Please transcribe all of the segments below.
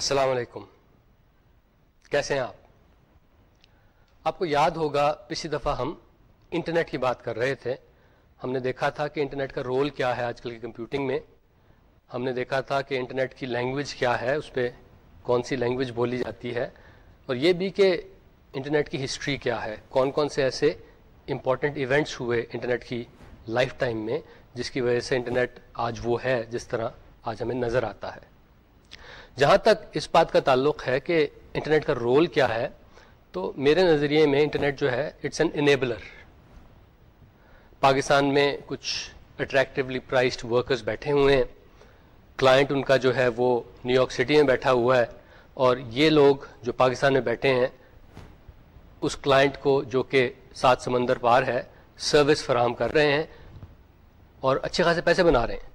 السلام علیکم۔ کیسے ہیں آپ؟ آپ کو یاد ہوگا، پچھلی دفعہ ہم انٹرنیٹ کی بات کر رہے تھے۔ ہم نے دیکھا تھا کہ انٹرنیٹ کا رول کیا ہے آج کل کی کمپیوٹنگ میں۔ ہم نے دیکھا تھا کہ انٹرنیٹ کی لینگویج کیا ہے، اس پہ کون سی لینگویج بولی جاتی ہے۔ اور یہ بھی کہ انٹرنیٹ کی ہسٹری کیا ہے۔ کون کون سے ایسے امپورٹنٹ ایونٹس ہوئے انٹرنیٹ کی لائف ٹائم میں، جس کی وجہ سے انٹرنیٹ آج وہ ہے، جس طرح آج ہمیں نظر آتا ہے۔ جہاں تک اس بات کا تعلق ہے کہ انٹرنیٹ کا رول کیا ہے، تو میرے نظریے میں انٹرنیٹ جو ہے اٹس این انیبلر پاکستان میں کچھ اٹریکٹیولی پرائزڈ ورکرز بیٹھے ہوئے ہیں۔ کلائنٹ ان کا جو ہے، وہ نیو یارک سٹی میں بیٹھا ہوا ہے۔ اور یہ لوگ جو پاکستان میں بیٹھے ہیں، اس کلائنٹ کو جو کہ سات سمندر پار ہے سروس فراہم کر رہے ہیں اور اچھے خاصے پیسے بنا رہے ہیں۔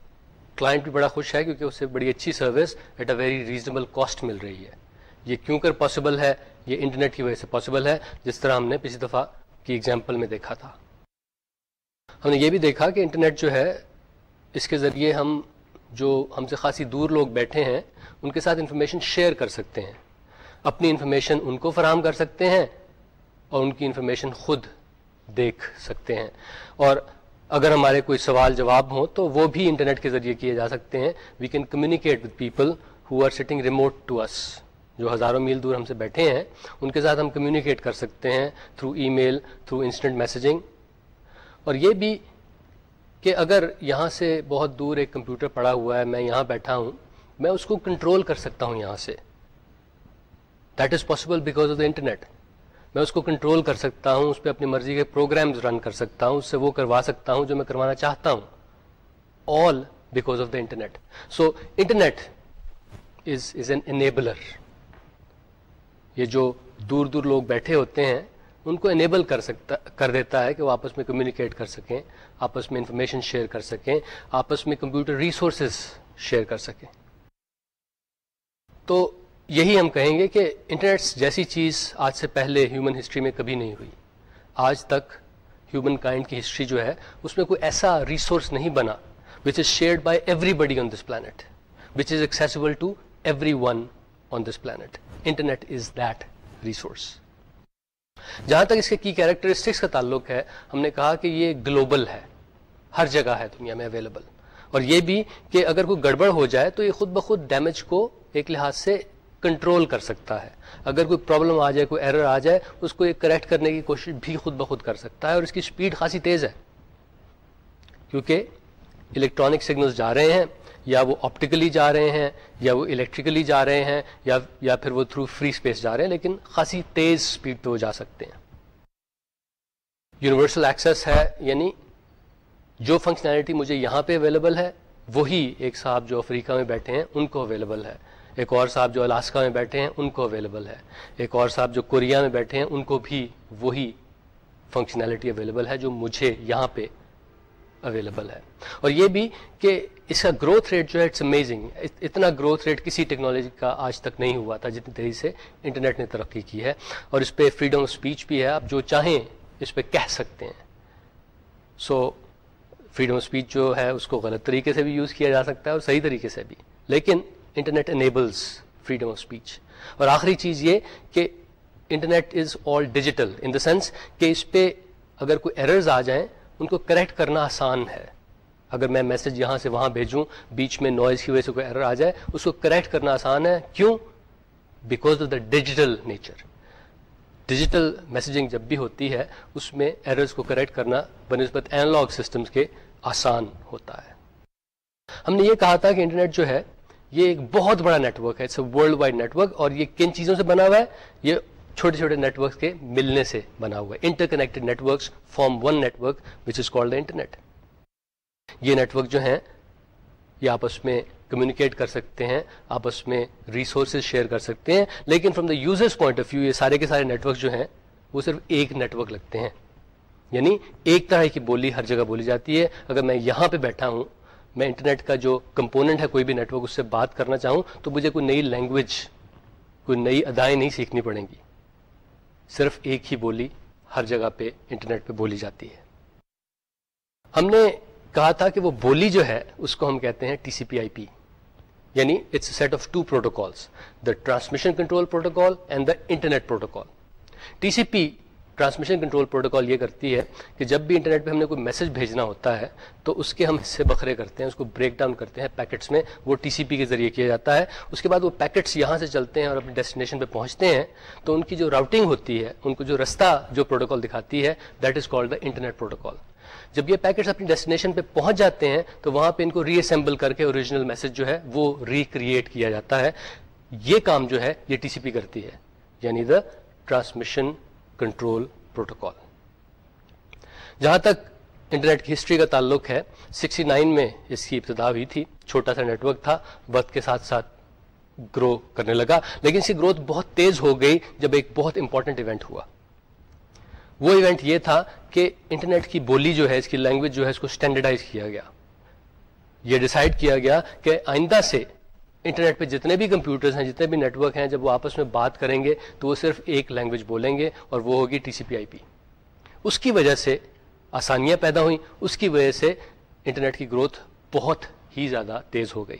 کلائنٹ بھی بڑا خوش ہے کیونکہ اسے بڑی اچھی service at a very reasonable cost مل رہی ہے۔ یہ کیوں کر پاسبل ہے؟ یہ انٹرنیٹ کی وجہ سے پاسبل ہے۔ جس طرح ہم نے پچھلی دفعہ کی ایگزامپل میں دیکھا تھا۔ ہم نے یہ بھی دیکھا کہ انٹرنیٹ جو ہے، اس کے ذریعے ہم جو ہم سے خاصی دور لوگ بیٹھے ہیں، ان کے ساتھ انفارمیشن شیئر کر سکتے ہیں۔ اپنی انفارمیشن ان کو فراہم کر سکتے ہیں اور ان کی انفارمیشن خود دیکھ سکتے ہیں۔ اور اگر ہمارے کوئی سوال جواب ہوں تو وہ بھی انٹرنیٹ کے ذریعے کیے جا سکتے ہیں۔ We can communicate with people who are sitting remote to us جو ہزاروں میل دور ہم سے بیٹھے ہیں۔ ان کے ساتھ ہم کمیونیکیٹ کر سکتے ہیں through email through instant messaging اور یہ بھی کہ اگر یہاں سے بہت دور ایک کمپیوٹر پڑا ہوا ہے، میں یہاں بیٹھا ہوں، میں اس کو کنٹرول کر سکتا ہوں یہاں سے۔ That is possible because of the internet میں اس کو کنٹرول کر سکتا ہوں، اس پہ اپنی مرضی کے پروگرامز رن کر سکتا ہوں، اس سے وہ کروا سکتا ہوں جو میں کروانا چاہتا ہوں۔ All because of the internet so internet is is an enabler یہ جو دور دور لوگ بیٹھے ہوتے ہیں، ان کو انیبل کر سکتا، کر دیتا ہے کہ وہ آپس میں کمیونیکیٹ کر سکیں، آپس میں انفارمیشن شیئر کر سکیں، آپس میں کمپیوٹر ریسورسز شیئر کر سکیں۔ تو یہی ہم کہیں گے کہ انٹرنیٹ جیسی چیز آج سے پہلے ہیومن ہسٹری میں کبھی نہیں ہوئی۔ آج تک ہیومن کائنڈ کی ہسٹری جو ہے، اس میں کوئی ایسا ریسورس نہیں بنا which is shared by everybody on this planet which is accessible to everyone on this planet internet is that resource جہاں تک اس کے کی کیریکٹرسٹکس کا تعلق ہے، ہم نے کہا کہ یہ گلوبل ہے۔ ہر جگہ ہے دنیا میں اویلیبل اور یہ بھی کہ اگر کوئی گڑبڑ ہو جائے تو یہ خود بخود ڈیمیج کو ایک لحاظ سے کنٹرول کر سکتا ہے۔ اگر کوئی پرابلم آ جائے، کوئی ایرر آ جائے، اس کو ایک کریکٹ کرنے کی کوشش بھی خود بخود کر سکتا ہے اور اس کی اسپیڈ خاصی تیز ہے۔ کیونکہ الیکٹرانک سگنلز جا رہے ہیں، یا وہ آپٹیکلی جا رہے ہیں، یا وہ الیکٹریکلی جا رہے ہیں، یا یا پھر وہ تھرو فری اسپیس جا رہے ہیں، لیکن خاصی تیز اسپیڈ پہ وہ جا سکتے ہیں۔ یونیورسل ایکسیس ہے یعنی جو فنکشنالٹی مجھے یہاں پہ اویلیبل ہے، وہی ایک صاحب جو افریقہ میں بیٹھے ہیں، ان کو اویلیبل ہے۔ ایک اور صاحب جو الاسکا میں بیٹھے ہیں، ان کو اویلیبل ہے۔ ایک اور صاحب جو کوریا میں بیٹھے ہیں، ان کو بھی وہی فنکشنالٹی اویلیبل ہے جو مجھے یہاں پہ اویلیبل ہے۔ اور یہ بھی کہ اس کا گروتھ ریٹ جو ہے اٹس امیزنگ اتنا گروتھ ریٹ کسی ٹیکنالوجی کا آج تک نہیں ہوا تھا، جتنی تیزی سے انٹرنیٹ نے ترقی کی ہے۔ اور اس پہ فریڈم آف اسپیچ بھی ہے، آپ جو چاہیں اس پہ کہہ سکتے ہیں۔ سو فریڈم آف اسپیچ جو ہے، اس کو غلط طریقے سے بھی یوز کیا جا سکتا ہے اور صحیح طریقے سے بھی۔ لیکن internet enables freedom of speech اور آخری چیز یہ کہ internet is all digital in the sense کہ اس پہ اگر کوئی ایررز آ جائیں، ان کو کریکٹ کرنا آسان ہے۔ اگر میں میسج یہاں سے وہاں بھیجوں، بیچ میں نوائز کی وجہ سے کوئی ایرر آ جائے، اس کو کریکٹ کرنا آسان ہے۔ کیوں؟ Because of the digital nature digital messaging جب بھی ہوتی ہے، اس میں ایررز کو کریکٹ کرنا بنسبت اینالاگ سسٹمز کے آسان ہوتا ہے۔ ہم نے یہ کہا تھا کہ انٹرنیٹ جو ہے یہ ایک بہت بڑا نیٹ ورک ہے ورلڈ وائڈ نیٹ ورک اور یہ کن چیزوں سے بنا ہوا ہے؟ یہ چھوٹے چھوٹے نیٹورک کے ملنے سے بنا ہوا ہے۔ Interconnected network form one network which is called internet یہ نیٹ ورک جو ہیں، یہ آپس میں کمیونیکیٹ کر سکتے ہیں، آپس میں ریسورسز شیئر کر سکتے ہیں، لیکن from the users point of view یہ سارے کے سارے نیٹ ورک جو ہیں، وہ صرف ایک نیٹ ورک لگتے ہیں۔ یعنی ایک طرح کی بولی ہر جگہ بولی جاتی ہے۔ اگر میں یہاں پہ بیٹھا ہوں میں انٹرنیٹ کا جو کمپوننٹ ہے، کوئی بھی نیٹ ورک، اس سے بات کرنا چاہوں تو مجھے کوئی نئی لینگویج، کوئی نئی ادائیں نہیں سیکھنی پڑیں گی۔ صرف ایک ہی بولی ہر جگہ پہ انٹرنیٹ پہ بولی جاتی ہے۔ ہم نے کہا تھا کہ وہ بولی جو ہے، اس کو ہم کہتے ہیں T C P I P یعنی it's set of two protocols the transmission control protocol and the internet protocol T C P transmission control protocol یہ کرتی ہے کہ جب بھی انٹرنیٹ پہ ہم نے کوئی میسج بھیجنا ہوتا ہے تو اس کے ہم حصے بکھرے کرتے ہیں، اس کو بریک ڈاؤن کرتے ہیں پیکٹس میں، وہ ٹی سی پی کے ذریعے کیا جاتا ہے۔ اس کے بعد وہ پیکٹس یہاں سے چلتے ہیں اور اپنے ڈیسٹینیشن پہ پہنچتے ہیں۔ تو ان کی جو راؤٹنگ ہوتی ہے، ان کو جو رستہ جو پروٹوکال دکھاتی ہے that is called the internet protocol جب یہ پیکٹس اپنی ڈیسٹینیشن پہ پہنچ جاتے ہیں، تو وہاں پہ ان کو ری اسمبل کر کے اوریجنل میسج جو ہے، وہ ریکریٹ کیا جاتا ہے۔ یہ کام جو ہے، یہ ٹی سی پی کرتی ہے یعنی دا ٹرانسمیشن کنٹرول پروٹوکال جہاں تک انٹرنیٹ کی ہسٹری کا تعلق ہے سکسٹی نائن میں اس کی ابتدا ہوئی تھی۔ چھوٹا سا نیٹ ورک تھا، وقت کے ساتھ ساتھ گرو کرنے لگا۔ لیکن اس کی گروتھ بہت تیز ہو گئی جب ایک بہت امپورٹنٹ ایونٹ ہوا۔ وہ ایونٹ یہ تھا کہ انٹرنیٹ کی بولی جو ہے، اس کی لینگویج جو ہے، اس کو اسٹینڈرڈائز کیا گیا۔ یہ ڈیسائیڈ کیا گیا کہ آئندہ سے انٹرنیٹ پہ جتنے بھی کمپیوٹرز ہیں، جتنے بھی نیٹ ورک ہیں، جب وہ آپس میں بات کریں گے تو وہ صرف ایک لینگویج بولیں گے اور وہ ہوگی ٹی سی پی آئی پی۔ اس کی وجہ سے آسانیاں پیدا ہوئیں، اس کی وجہ سے انٹرنیٹ کی گروتھ بہت ہی زیادہ تیز ہو گئی۔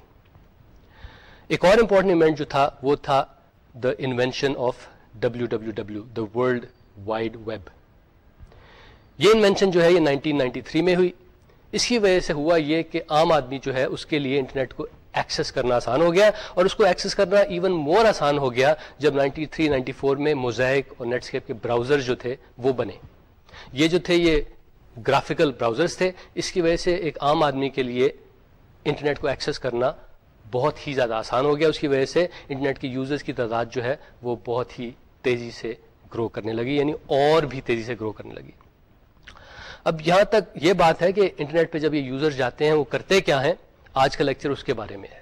ایک اور امپورٹنٹ ایونٹ جو تھا، وہ تھا the invention of W W W the world wide web یہ انوینشن جو ہے، یہ 1993 میں ہوئی۔ اس کی وجہ سے ہوا یہ کہ عام آدمی جو ہے، اس کے لیے انٹرنیٹ کو ایکسس کرنا آسان ہو گیا اور اس کو ایکسس کرنا ایون مور آسان ہو گیا جب 93 94 میں موزائک اور نیٹسکیپ کے براؤزر جو تھے وہ بنے۔ یہ جو تھے یہ گرافیکل براؤزرز تھے، اس کی وجہ سے ایک عام آدمی کے لیے انٹرنیٹ کو ایکسس کرنا بہت ہی زیادہ آسان ہو گیا۔ اس کی وجہ سے انٹرنیٹ کی یوزرز کی تعداد جو ہے وہ بہت ہی تیزی سے گرو کرنے لگی یعنی اور بھی تیزی سے گرو کرنے لگی۔ اب یہاں تک یہ بات ہے کہ انٹرنیٹ پہ جب یہ یوزر جاتے ہیں، وہ کرتے کیا ہیں؟ آج کا لیکچر اس کے بارے میں ہے۔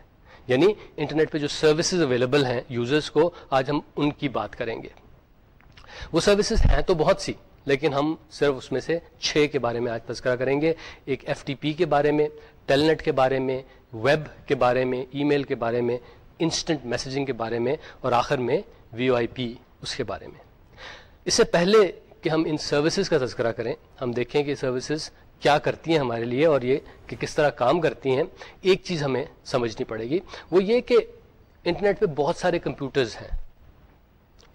یعنی انٹرنیٹ پہ جو سروسز اویلیبل ہیں یوزرز کو، آج ہم ان کی بات کریں گے۔ وہ سروسز ہیں تو بہت سی، لیکن ہم صرف اس میں سے چھ کے بارے میں آج تذکرہ کریں گے۔ ایک ایف ٹی پی کے بارے میں، ٹیل نیٹ کے بارے میں، ویب کے بارے میں، ای میل کے بارے میں، انسٹنٹ میسیجنگ کے بارے میں، اور آخر میں وی او آئی پی اس کے بارے میں۔ اس سے پہلے کہ ہم ان سروسز کا تذکرہ کریں، ہم دیکھیں کہ سروسز کیا کرتی ہیں ہمارے لیے اور یہ کہ کس طرح کام کرتی ہیں، ایک چیز ہمیں سمجھنی پڑے گی۔ وہ یہ کہ انٹرنیٹ پہ بہت سارے کمپیوٹرز ہیں۔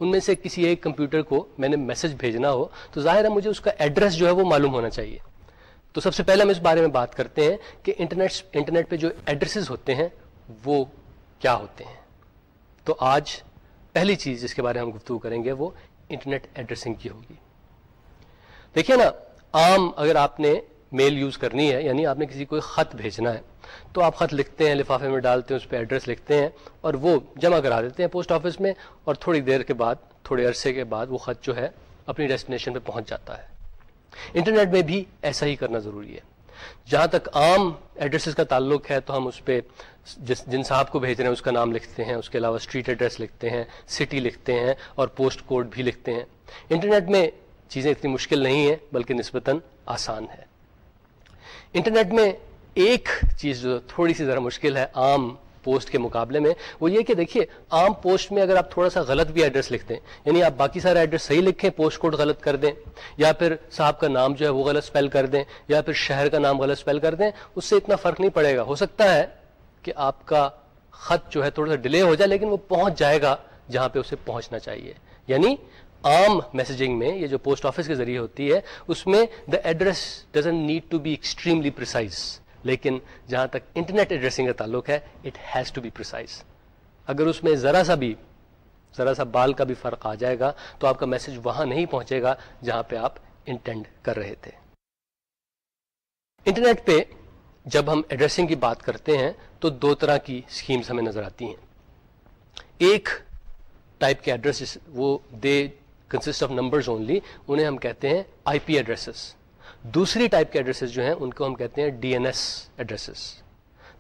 ان میں سے کسی ایک کمپیوٹر کو میں نے میسج بھیجنا ہو تو ظاہر ہے مجھے اس کا ایڈریس جو ہے وہ معلوم ہونا چاہیے۔ تو سب سے پہلے ہم اس بارے میں بات کرتے ہیں کہ انٹرنیٹ انٹرنیٹ پہ جو ایڈریسز ہوتے ہیں، وہ کیا ہوتے ہیں۔ تو آج پہلی چیز جس کے بارے میں ہم گفتگو کریں گے، وہ انٹرنیٹ ایڈریسنگ کی ہوگی۔ دیکھیے نا، عام اگر آپ نے میل یوز کرنی ہے یعنی آپ نے کسی کو خط بھیجنا ہے، تو آپ خط لکھتے ہیں، لفافے میں ڈالتے ہیں، اس پہ ایڈریس لکھتے ہیں اور وہ جمع کرا دیتے ہیں پوسٹ آفس میں اور تھوڑی دیر کے بعد، تھوڑے عرصے کے بعد وہ خط جو ہے اپنی ڈیسٹینیشن پہ پہنچ جاتا ہے۔ انٹرنیٹ میں بھی ایسا ہی کرنا ضروری ہے۔ جہاں تک عام ایڈریسز کا تعلق ہے، تو ہم اس پہ جس، جن صاحب کو بھیج رہے ہیں، اس کا نام لکھتے ہیں، اس کے علاوہ اسٹریٹ ایڈریس لکھتے ہیں سٹی لکھتے ہیں اور پوسٹ کوڈ بھی لکھتے ہیں۔ انٹرنیٹ میں چیزیں اتنی مشکل نہیں ہیں، بلکہ نسبتاً آسان ہے۔ انٹرنیٹ میں ایک چیز جو تھوڑی سی ذرا مشکل ہے عام پوسٹ کے مقابلے میں، وہ یہ کہ دیکھیے، عام پوسٹ میں اگر آپ تھوڑا سا غلط بھی ایڈریس لکھتے ہیں یعنی آپ باقی سارا ایڈریس صحیح لکھیں، پوسٹ کوڈ غلط کر دیں، یا پھر صاحب کا نام جو ہے وہ غلط اسپیل کر دیں، یا پھر شہر کا نام غلط اسپیل کر دیں، اس سے اتنا فرق نہیں پڑے گا۔ ہو سکتا ہے کہ آپ کا خط جو ہے تھوڑا سا ڈیلے ہو جائے، لیکن وہ پہنچ جائے گا جہاں پہ اسے پہنچنا چاہیے۔ یعنی عام میسجنگ میں، یہ جو پوسٹ آفس کے ذریعے ہوتی ہے، اس میں the address doesn't need to be extremely precise لیکن جہاں تک انٹرنیٹ ایڈریسنگ کا تعلق ہے it has to be precise اگر اس میں ذرا سا بھی، ذرا سا بال کا بھی فرق آ جائے گا، تو آپ کا میسج وہاں نہیں پہنچے گا جہاں پہ آپ انٹینڈ کر رہے تھے۔ انٹرنیٹ پہ جب ہم ایڈریسنگ کی بات کرتے ہیں، تو دو طرح کی اسکیمس ہمیں نظر آتی ہیں۔ ایک ٹائپ کے ایڈریس وہ they consist of numbers only انہیں ہم کہتے ہیں آئی پی ایڈریسز دوسری ٹائپ کے ایڈریسز جو ہیں، ان کو ہم کہتے ہیں ڈی این ایس ایڈریسز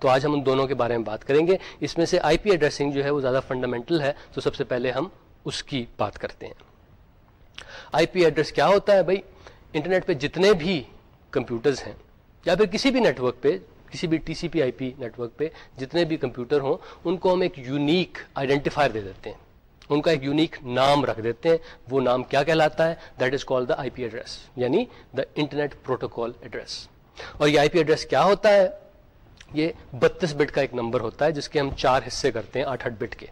تو آج ہم ان دونوں کے بارے میں بات کریں گے۔ اس میں سے آئی پی ایڈریسنگ جو ہے، وہ زیادہ فنڈامنٹل ہے۔ تو سب سے پہلے ہم اس کی بات کرتے ہیں۔ آئی پی ایڈریس کیا ہوتا ہے بھائی؟ انٹرنیٹ پہ جتنے بھی کمپیوٹرز ہیں، یا پھر کسی بھی نیٹ ورک پہ، کسی بھی T C P I P network پہ جتنے بھی کمپیوٹر ہوں، ان کو ہم ایک یونیک آئیڈینٹیفائر دے دیتے ہیں۔ ان کا ایک یونیک نام رکھ دیتے ہیں۔ وہ نام کیا کہلاتا ہے؟ That is call the I P address یعنی دا انٹرنیٹ پروٹوکال ایڈریس اور یہ آئی پی ایڈریس کیا ہوتا ہے؟ یہ بتیس بٹ کا ایک نمبر ہوتا ہے، جس کے ہم چار حصے کرتے ہیں، آٹھ آٹھ بٹ کے۔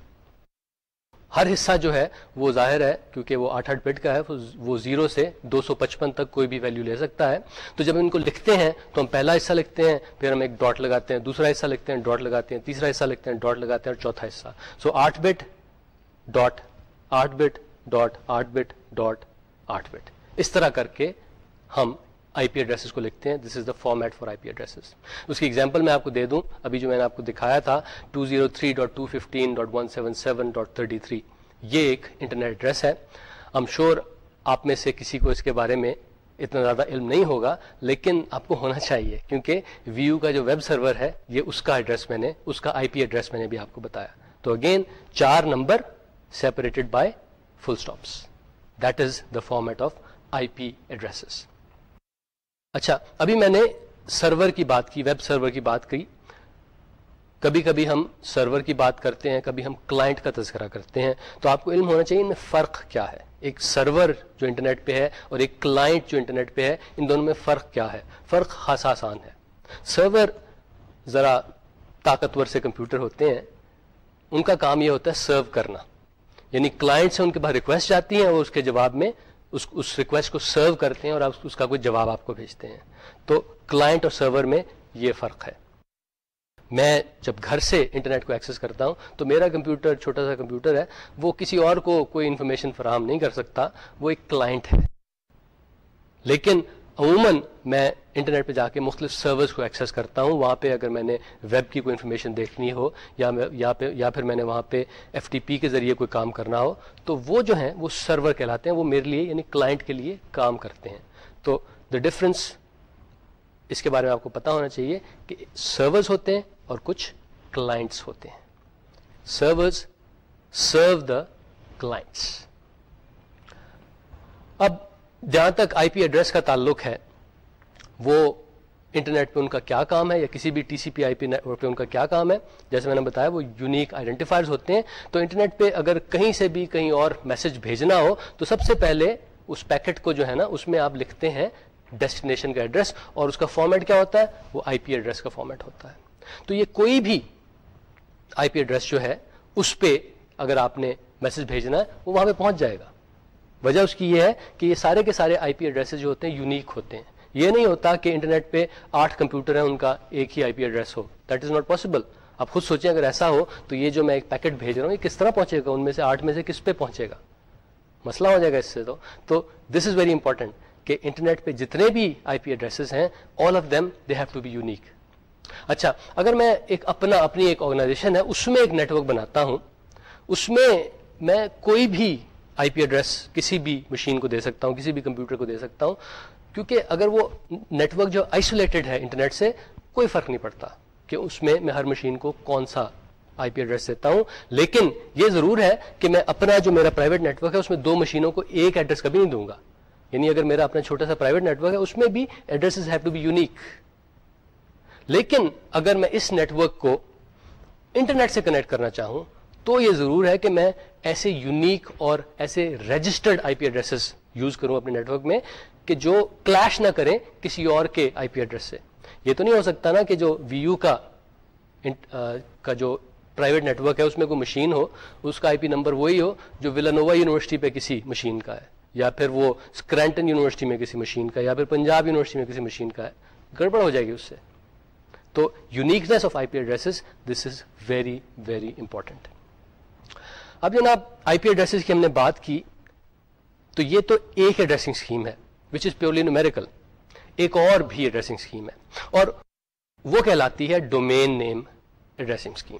ہر حصہ جو ہے، وہ ظاہر ہے، کیونکہ وہ آٹھ آٹھ بٹ کا ہے، وہ زیرو سے دو سو پچپن تک کوئی بھی ویلو لے سکتا ہے۔ تو جب ان کو لکھتے ہیں، تو ہم پہلا حصہ لکھتے ہیں، پھر ہم ایک ڈاٹ لگاتے ہیں، دوسرا حصہ لکھتے ہیں ڈاٹ لگاتے ہیں، تیسرا حصہ لکھتے ہیں ڈاٹ لگاتے ہیں، اور چوتھا حصہ۔ سو آٹھ بٹ ڈاٹ آٹھ بٹ ڈاٹ آٹھ بٹ ڈاٹ آٹھ بٹ اس طرح کر کے ہم آئی پی ایڈریسز کو لکھتے ہیں. This is the format for I P addresses اس کی ایگزامپل میں آپ کو دے دوں. ابھی جو میں نے آپ کو دکھایا تھا two zero three dot two fifteen dot one seven seven dot thirty three یہ ایک انٹرنیٹ ایڈریس ہے. ایم شور آپ میں سے کسی کو اس کے بارے میں اتنا زیادہ علم نہیں ہوگا، لیکن آپ کو ہونا چاہیے کیونکہ وی یو کا جو ویب سرور ہے، یہ اس کا ایڈریس میں نے، اس کا آئی پی ایڈریس میں نے بھی آپ کو بتایا. تو اگین چار number separated by full stops that is the format of I P اچھا ابھی میں نے سرور کی بات کی، ویب سرور کی بات کی۔ کبھی کبھی ہم سرور کی بات کرتے ہیں، کبھی ہم کلائنٹ کا تذکرہ کرتے ہیں۔ تو آپ کو علم ہونا چاہیے ان میں فرق کیا ہے۔ ایک سرور جو انٹرنیٹ پہ ہے اور ایک کلائنٹ جو انٹرنیٹ پہ ہے، ان دونوں میں فرق کیا ہے؟ فرق خاص آسان ہے۔ سرور ذرا طاقتور سے کمپیوٹر ہوتے ہیں، ان کا کام یہ ہوتا ہے سرو کرنا۔ یعنی کلائنٹ سے ان کے پاس ریکویسٹ جاتی ہیں اور اس کے جواب میں اس اس ریکویسٹ کو سرو کرتے ہیں اور آپ اس کا کوئی جواب آپ کو بھیجتے ہیں۔ تو کلائنٹ اور سرور میں یہ فرق ہے۔ میں جب گھر سے انٹرنیٹ کو ایکسس کرتا ہوں، تو میرا کمپیوٹر چھوٹا سا کمپیوٹر ہے، وہ کسی اور کو کوئی انفارمیشن فراہم نہیں کر سکتا، وہ ایک کلائنٹ ہے۔ لیکن عموماً میں انٹرنیٹ پہ جا کے مختلف سرورز کو ایکسیس کرتا ہوں، وہاں پہ اگر میں نے ویب کی کوئی انفارمیشن دیکھنی ہو، یا یا پہ یا پھر میں نے وہاں پہ ایف ٹی پی کے ذریعے کوئی کام کرنا ہو، تو وہ جو ہیں، وہ سرور کہلاتے ہیں، وہ میرے لیے یعنی کلائنٹ کے لیے کام کرتے ہیں۔ تو دا ڈفرنس اس کے بارے میں آپ کو پتا ہونا چاہیے کہ سرورز ہوتے ہیں اور کچھ کلائنٹس ہوتے ہیں۔ سرورز سرو دا کلائنٹس اب جہاں تک آئی پی ایڈریس کا تعلق ہے، وہ انٹرنیٹ پہ ان کا کیا کام ہے یا کسی بھی T C P I P network پہ ان کا کیا کام ہے، جیسے میں نے بتایا، وہ یونیک آئیڈینٹیفائرز ہوتے ہیں۔ تو انٹرنیٹ پہ اگر کہیں سے بھی کہیں اور میسج بھیجنا ہو، تو سب سے پہلے اس پیکٹ کو جو ہے نا، اس میں آپ لکھتے ہیں ڈیسٹینیشن کا ایڈریس اور اس کا فارمیٹ کیا ہوتا ہے؟ وہ آئی پی ایڈریس کا فارمیٹ ہوتا ہے۔ تو یہ کوئی بھی آئی پی ایڈریس جو ہے، اس پہ اگر آپ نے میسج بھیجنا ہے، وہ وہاں پہ پہنچ جائے گا۔ وجہ اس کی یہ ہے کہ یہ سارے کے سارے آئی پی ایڈریس جو ہوتے ہیں یونیک ہوتے ہیں۔ یہ نہیں ہوتا کہ انٹرنیٹ پہ آٹھ کمپیوٹر ہیں، ان کا ایک ہی آئی پی ایڈریس ہو۔ دیٹ از ناٹ پاسبل آپ خود سوچیں، اگر ایسا ہو تو یہ جو میں ایک پیکٹ بھیج رہا ہوں، یہ کس طرح پہنچے گا؟ ان میں سے آٹھ میں سے کس پہ پہنچے گا؟ مسئلہ ہو جائے گا اس سے تو۔ دس از ویری امپورٹنٹ کہ انٹرنیٹ پہ جتنے بھی آئی پی ایڈریسز ہیں all of them they have to be unique اچھا اگر میں ایک اپنا، اپنی ایک آرگنائزیشن ہے، اس میں ایک نیٹورک بناتا ہوں، اس میں میں کوئی بھی آئی پی ایڈریس کسی بھی مشین کو دے سکتا ہوں، کسی بھی کمپیوٹر کو دے سکتا ہوں، کیونکہ اگر وہ نیٹورک جو آئسولیٹڈ ہے انٹرنیٹ سے، کوئی فرق نہیں پڑتا کہ اس میں میں ہر مشین کو کون سا آئی پی ایڈریس دیتا ہوں۔ لیکن یہ ضرور ہے کہ میں اپنا جو میرا پرائیویٹ نیٹورک ہے، اس میں دو مشینوں کو ایک ایڈریس کبھی نہیں دوں گا۔ یعنی اگر میرا اپنا چھوٹا سا پرائیویٹ نیٹورک ہے، اس میں بھی address have to be unique. لیکن اگر میں اس نیٹورک کو انٹرنیٹ سے کنیکٹ کرنا چاہوں تو یہ ضرور ہے کہ میں ایسے یونیک اور ایسے registered I P addresses use کروں اپنے نیٹورک میں کہ جو کلیش نہ کریں کسی اور کے آئی پی ایڈریس سے۔ یہ تو نہیں ہو سکتا نا کہ جو وی یو کا کا جو پرائیویٹ نیٹورک ہے، اس میں کوئی مشین ہو، اس کا آئی پی نمبر وہی ہو جو ولانووا یونیورسٹی پہ کسی مشین کا ہے، یا پھر وہ اسکرینٹن یونیورسٹی میں کسی مشین کا یا پھر پنجاب یونیورسٹی میں کسی مشین کا ہے۔ گڑبڑ ہو جائے گی اس سے۔ تو uniqueness of I P addresses this is very very important اب جناب، آئی پی ایڈریسز کی ہم نے بات کی، تو یہ تو ایک ایڈریسنگ اسکیم ہے وچ از پیورلی نومیریکل ایک اور بھی ایڈریسنگ اسکیم ہے، اور وہ کہلاتی ہے ڈومین نیم ایڈریسنگ اسکیم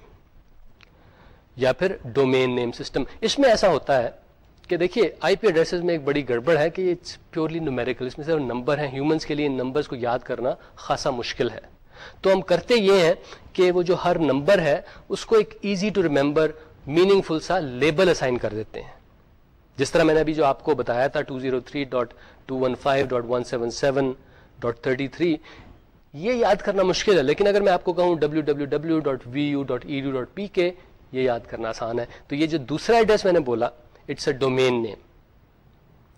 یا پھر ڈومین نیم سسٹم اس میں ایسا ہوتا ہے کہ دیکھیے، آئی پی ایڈریسز میں ایک بڑی گڑبڑ ہے کہ اٹس پیورلی نومیریکل اس میں صرف نمبر ہیں۔ ہیومنس کے لیے ان نمبرز کو یاد کرنا خاصا مشکل ہے۔ تو ہم کرتے یہ ہیں کہ وہ جو ہر نمبر ہے، اس کو ایک easy to remember meaningful سا لیبل اسائن کر دیتے ہیں۔ جس طرح میں نے ابھی جو آپ کو بتایا تھا two zero three dot two one five dot one seven seven dot thirty three یہ یاد کرنا مشکل ہے، لیکن اگر میں آپ کو کہوں W W W dot V U dot E U dot P K یہ یاد کرنا آسان ہے۔ تو یہ جو دوسرا ایڈریس میں نے بولا اٹس اے ڈومین نیم